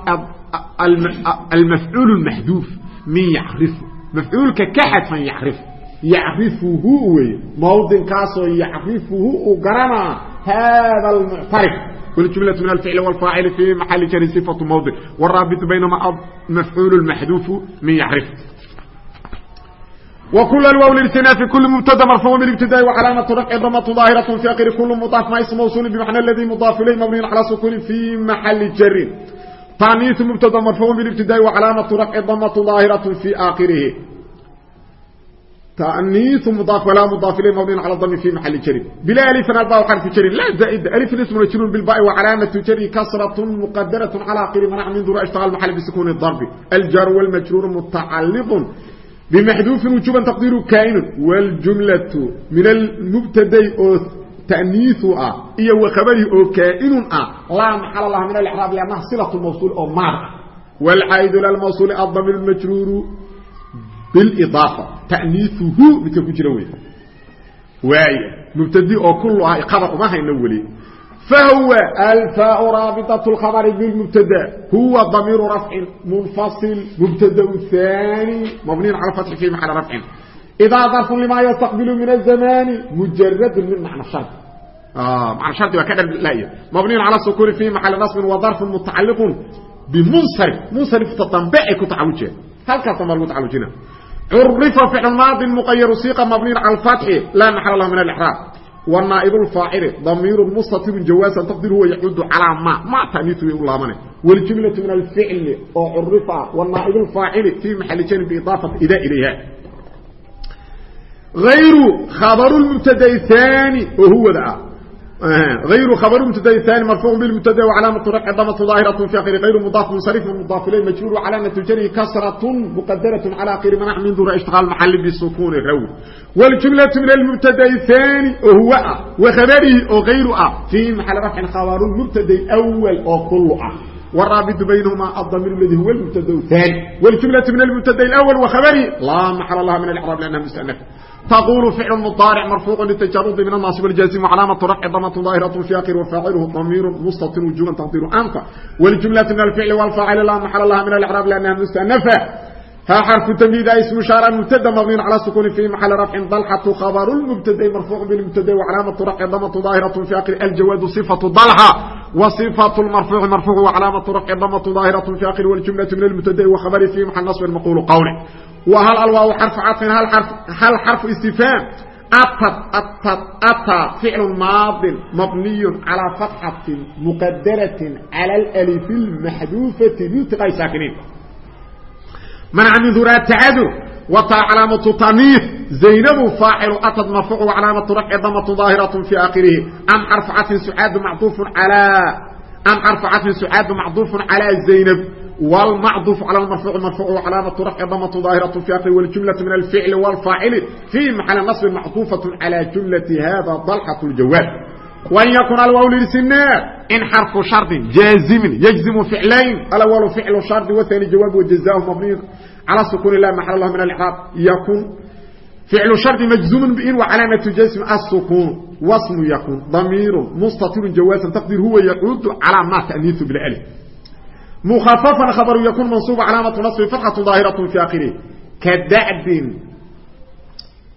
[SPEAKER 2] المفعول المحذوف من يعرفه مفعول ككحد من يعرفه يعرفه هو موضع كاسو يعرفه وقرنا هذا المعترف والجملة من الفعل والفاعل في محل جر صفة موضع والرابط بينما مفعول المحذوف من يعرف وكل الواو للاستئناف كل مبتدا مرفوع بالابتداء وعلامة رفع ضمة ظاهرة في آخر كل مضاف ما اسم موصول بمعنى الذي مضاف إليه مبني على سكون في محل جر تانيث مبتدا مرفوع بالابتداء وعلامة رفع ضمة ظاهرة في آخره تأنيث مضاف ولا مضاف إليه مبني على الضم في محل جر بلا ألف الباء حرف جر لا زائد ألف اسم مجرور بالباء وعلامة جر كسرة مقدرة على آخر منع من ذرا اشتغل محل بسكون الضرب الجر والمجرور متعلق بمحذوف وجوبا تقديره كائن والجملة من المبتدا تأنيث آه إيه وخبره أو كائن آه لا محل الله من الإعراب لأنها صلة الموصول أو مار والعائد للموصول الضم المجرور بالإضافة تأنيثه مثل كجروي واي مبتدئ أو كلها قبق ما هي نولي فهو الفاء رابطة الخبر بالمبتدا هو ضمير رفع منفصل مبتدا ثاني مبني على الفتح في محل رفع إذا ظرف لما يستقبل من الزمان مجرد من معنى الشرط آه معنى الشرط وكذا لا مبني على السكون في محل نصب وظرف متعلق بمنصرف منصرف تطبع كتعوجه هل كتمر متعوجنا عرف فعل ماض مغير صيغه مبني على الفتح لا محل له من الاحراب والنائب الفاعل ضمير مستتر جوازا تقدير هو يعود على ما ما تانيث الله منه والجمله من الفعل او عرف والنائب الفاعل في محل جانب باضافه الى اليها غير خبر المبتدا الثاني وهو ذا غير خبر المبتدا الثاني مرفوع بالمبتدا وعلامه رفع ضمه ظاهره في اخر غير مضاف منصرف مضاف اليه مجرور وعلامه جره كسره مقدره على اخر منع من دون اشتغال محل بالسكون الرو والجمله من المبتدا الثاني وهو وخبره وغير في محل رفع خبر المبتدا الاول وكل والرابط wraabidu baynahuma adamiir ladi huwa mubtada aani wljumlau min almubtada awl wahabari laa maxala laha min acraab lanaha mustanafa taqulu ficlu mudaaric marfuuqu litajarudi min anaasib aljaazim calaamatu rafci damatun daahiratu fi akir wafaaciluhu damiiru mustatir wujuban taqdiru anta wljumlau min alficli wlfaacili laa maxala laha min alcraab lanaha mustanafa taa xarfu tamhiid a ismu shaara mubtada mabniin calaa sukuuni fii maxali rafcin dalxatu khabaru lmubtadai marfuucu bilmubtadai wacalaamatu rafci damatu daahiratu fi akri aljawaadu sifatu dalxa wa sifatu lmarfuuci marfuucu wacalaamatu rafci damatu daahiratu fi akri waljumlatu min almubtadai wa khabari fii maxal nasbin maquulu qawli wa hal alwaawu xarfu cadfin hal xarfu istifaam ataa ficlu maadin mabniyun calaa fatxatin muqadaratin cala alalifi lmaxduufati liltiqaai saakiniin من ذرات تعذر وطا علامة تانيث زينب فاعل أتت مرفوع وعلامة رفع ضمة ظاهرة في آخره أم حرف عطف سعاد معطوف على أم حرف عطف سعاد معطوف على زينب والمعطوف على المرفوع المرفوع وعلامة رفع ضمة ظاهرة في آخر والجملة من الفعل والفاعل في محل نصب معطوفة على جملة هذا ضلحة الجواب wan yakun alwaw lilsinaa in xarfu shardi jaazimin yajzimu ficlayn alawlu ficlu shardi waani jawaab wajazaahu mabniyun cala sukuun lah maxal lah min alcraab yakun ficlu shardi majzuumun in wa calaamatu jasm asukuun wasmu yakun damiirun mustatirun jawaasan taqdir huwa yacuudu calaa ma taaniiu bilif mukhafafan khabaru yakun mansuuba calaamatu nabi fatxatu daahiratun fi akhirih kadadin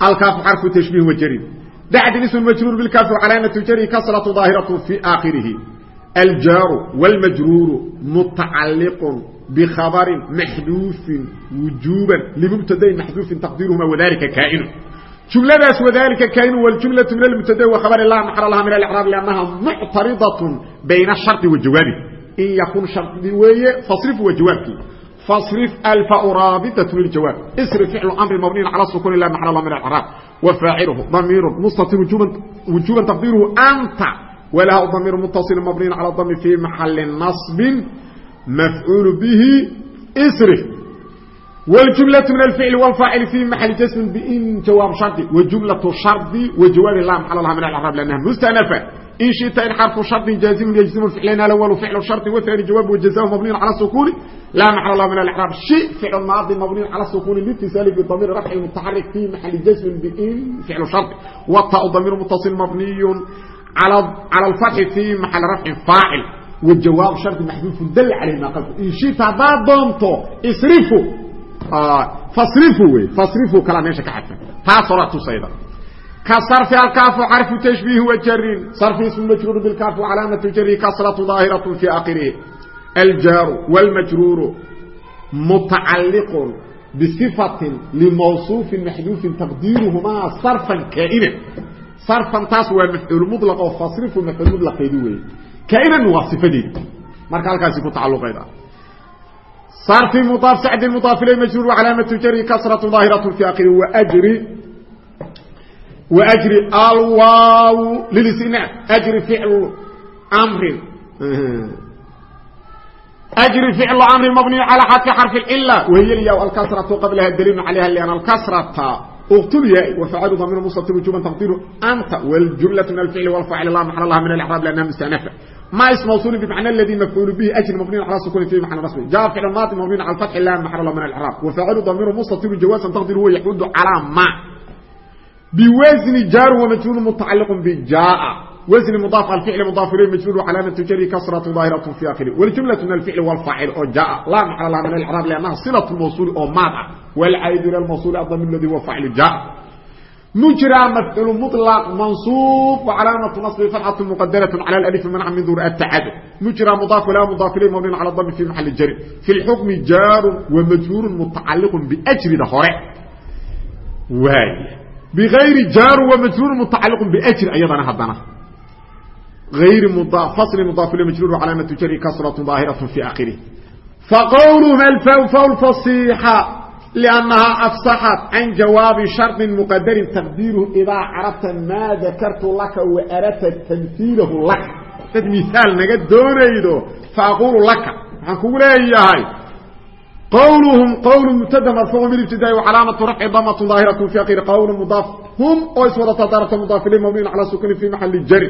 [SPEAKER 2] alkaafu xarfu tashbiih wajarin تشبيه وجريد دعد اسم المجرور بالكاف وعلامة جري كسرة ظاهرة في آخره الجار والمجرور متعلق بخبر محذوف وجوبا لمبتدا محذوف تقديرهما وذلك كائن جملة وذلك كائن والجملة من المبتدا وخبر الله محل الله من الإعراب لأنها معترضة بين الشرط والجواب إن يكون شرط ويه فاصرف وجوابك فاصرف الفاء رابطة للجواب اصرف فعل أمر مبني على السكون لا محل الله من الإعراب وفاعله ضمير مستتر وجوبا, وجوبا تقديره أنت وله ضمير متصل مبني على الضم في محل نصب مفعول به اصرف والجملة من الفعل والفاعل في محل جسم بإن جواب شرط وجملة شرط وجواب الله محل الله من الإعراب لأنها مستأنفة in shita in xarfu shari jaazimun yajzimu ficlayn alawlu ficlu shari waani jawaabhu jazau mabniyun cala sukuuni laa maxal lah min alcraab shi ficlu maadi mabniyun cala sukuuni litisaali bidamiiri rafci mutaxarik fi maxali jazmin bin ficlu shari wata damiir mutaصil mabniyun cala alfatxi fi maxali rafci faacil wajawaab shari maxduufu dal alayh maaqalku in shita haddaad doonto sriu fasriu wey fasriu kalaa meesha ka xadfan taas hora tusayda كصرف الكاف حرف تشبيه وجر صرف اسم المجرور بالكاف وعلامه الجر كسره ظاهره في اخره الجار والمجرور متعلق بصفه لموصوف محذوف تقديرهما صرفا كائنا صرفا تاس ومفعول مطلق وفاصرف مفعول مطلق يدوي كائنا وصفه marka halkaasi ku tacalluqayda صرف مضاف سعد المضاف إليه مجرور وعلامة جره كسرة ظاهرة في آخره وأجري wajri alwaaw lilisnaad ajri ficlu mrin ajri ficlu amrin mabniyu calaa xadfi xarfi cila wahiy lyaa alkasratu qablaha daliilun calayha lian alkasrata uqtulyaa wafaacilu damiir mustatir wujuban taqdiru anta waljumlatu min alficli walfaacil laa maxala laha min alixraab liannaha musanafa ma ismawsuulin bimacna aladi mafcuulu bihi ajri mabniyun calaa sukuni fi maxal nasbi. Jaa ficlu maadi mabniyun cala alfatxi laa maxala lahu min alixraab wafaacilu damiiru mustatir jawaasan taqdiru huwa yaxudu calaa ma. ما بوزن جار ومجرور متعلق بجاء wزn mضاaf alficl mضاaf ilay majrur calaamaة jri kasraة ظaahiraة fi akhiri wاljumlaة min alficl wاlfaacil oo jaa laa maxal laha min alcraab lannaha silaة mawsul oo maad ah wlcayd ilى mawsul adamir ladi huwa faacil jaa mujra mafcul mطlq manصub وcalaamaة naصb fatxaة mqadaraة calى alif manca min dur atacadud mujra mضاaf la mضاaf ilay mabni calى dm fi maxali jari fi اlxukmi jaaru wamajruur mutacaliq bjrida hore waay bayri jaar wa majruur mutacaliq bjr ayadana hadana ayri fasli mudaaf majruur calaamatu jari kasratu daahiratu fi akhirih faqowluhum alfawfaw fasiixa liannahaa afsaxat can jawaabi shardin muqadarin taqdiiruhu idaa carabta maa dakartu laka wa arata tamhiilahu laka dad mihaal naga doonaydo fa aquulu laka waxaan kugu leeyahay qawluhum qawlu mubtada marfuucu bilibtidaai wacalaamatu rafci damatu daahiratu fi akiri qawlu mudaaf. Hum oo iswadata daarata mudaafiliin mabniin calaa sukuni fi maxali jari.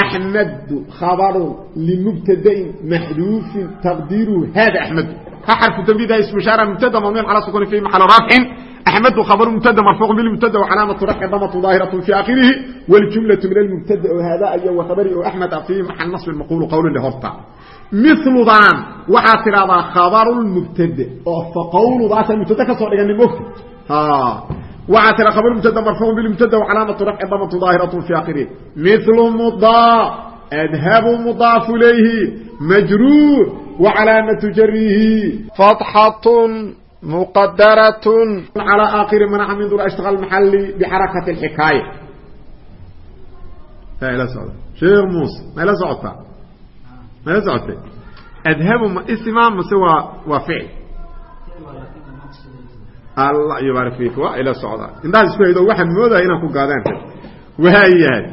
[SPEAKER 2] Axmadu khabarun limubtadain maxduufin taqdiiruhu hada axmadu ha xarfu tanbiida ismushaara mubtada mabniin calaa sukuni fi maxali rafcin أحمد خبر مبتدا مرفوع بالمبتدا وعلامة رفع ضمة ظاهرة في آخره والجملة من المبتدا هذا أي وخبره أحمد في محل نصب المقول قول لهرطة مثل ضان وحاصر هذا خبر المبتدا فقول ذات المبتدا كسر يعني مكتب ها وعتر خبر مبتدا مرفوع بالمبتدا وعلامه رفع ضمه ظاهره في اخره مثل مضاف اذهب مضاف اليه مجرور وعلامه جره فتحه مقدرة على آخر منع من ذو اشتغل المحل بحركة الحكاية لا سعودة شيخ موسى ما لا سعودة ما لا سعودة أذهب اسمه مسوى وفعل allah yubaarik fiik waa ila socdaa intaas isku haydo waxaan moodaya inaan ku gaadaan waayahay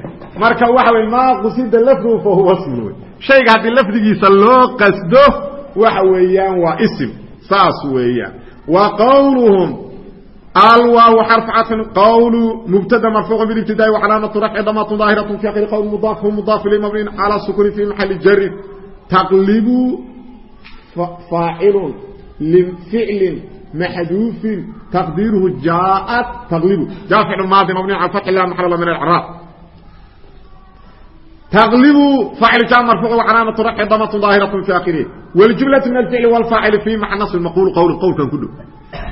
[SPEAKER 2] marka waxa wey maa qusida lafduhu fa huwa ism wey shayga haddii lafdigiisa loo qasdo waxa weeyaan waa isim saas weeyaan wa qawluhum alwaaw xarfu cadfin qawlu mubtada marfuuca bilibtidaai wacalaamatu rafci damatun daahiratun fi akhiri qawl mudaaf hu mudaaf ilay mabniin calaa sukuni fi maxali jarin taqlibu faacilun lificlin محذوف تقديره جاءت تغلب جاء فعل ماضي مبني على الفتح لا محل من الاعراب تغلب فاعل جاء مرفوع وعلامه رفع ضمه ظاهره في اخره والجمله من الفعل والفاعل في معنى نصب المقول قول القول كان كله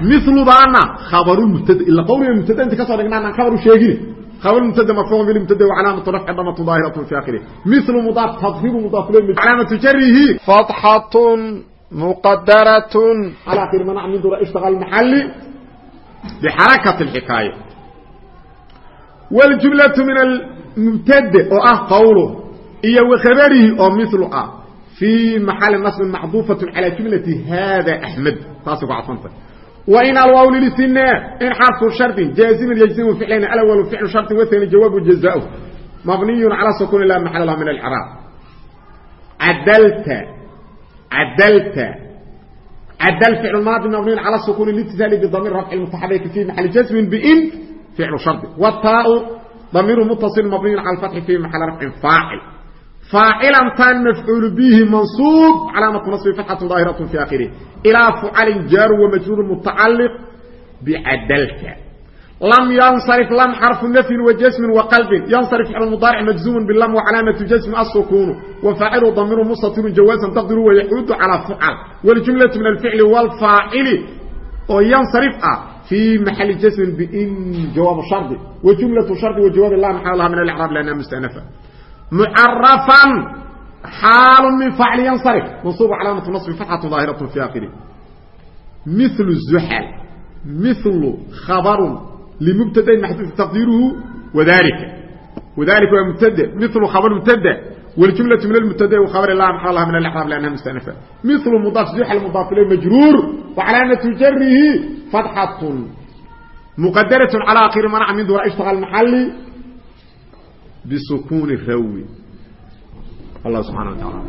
[SPEAKER 2] مثل بانا خبر المبتدا الا قول المبتدا انت كسر ان خبر شيغي خبر المبتدا مرفوع بالمبتدا وعلامه رفع ضمه ظاهره في اخره مثل مضاف تضريب مضاف اليه علامه جره فتحه مقدرة على آخر منع من دور اشتغل محلي بحركة الحكاية والجملة من mubtade oo ah qawlu iyo wakhabarihi oo milu ah fii maxali nasbin macduufatun calaa jumlati haada axmed taasay ku cadfanta wain alwaw lilistinaa in xarfu shardin jaaziman yajzimu ficlan alwalu ficlu shardi watani jawaabu jazaahu mabniyun cala sukuuni laa maxala lah min alciraaq cadalta cadalta cadal ficlu maadi mabniyun cala sukuuni litisaali bidamiir rafci mutaxadiki fii maxali jazmin bin ficlu shardi. Wataau والتاء ضمير متصل مبني على الفتح في محل رفع فاعل فاعلا كان مفعول به منصوب علامة نصب فتحة ظاهرة في آخره إلى فعل جار ومجرور متعلق بعدلت لم ينصرف لم حرف نفي وجسم وقلب ينصرف على المضارع مجزوم باللم وعلامة جزم السكون وفاعل ضمير مستتر جوازا تقدر ويعود على فعل والجملة من الفعل والفاعل وينصرف في محل جزم بإن جواب الشرط وجملة شرط وجواب الله محل الله من الإعراب لأنها مستأنفة معرفا حال من فعل ينصرف منصوب علامة نصب فتحة ظاهرة في آخره مثل الزحل مثل خبر لمبتدا محذوف تقديره وذلك وذلك هو مبتدا مثل خبر مبتدا والجمله من المبتدا وخبر الله محلها من الاعراب لانها مستأنفه مثل مضاف زح المضاف اليه مجرور وعلامه جره فتحه مقدره على اخر منع من دور اشتغل محلي بسكون الروي الله سبحانه وتعالى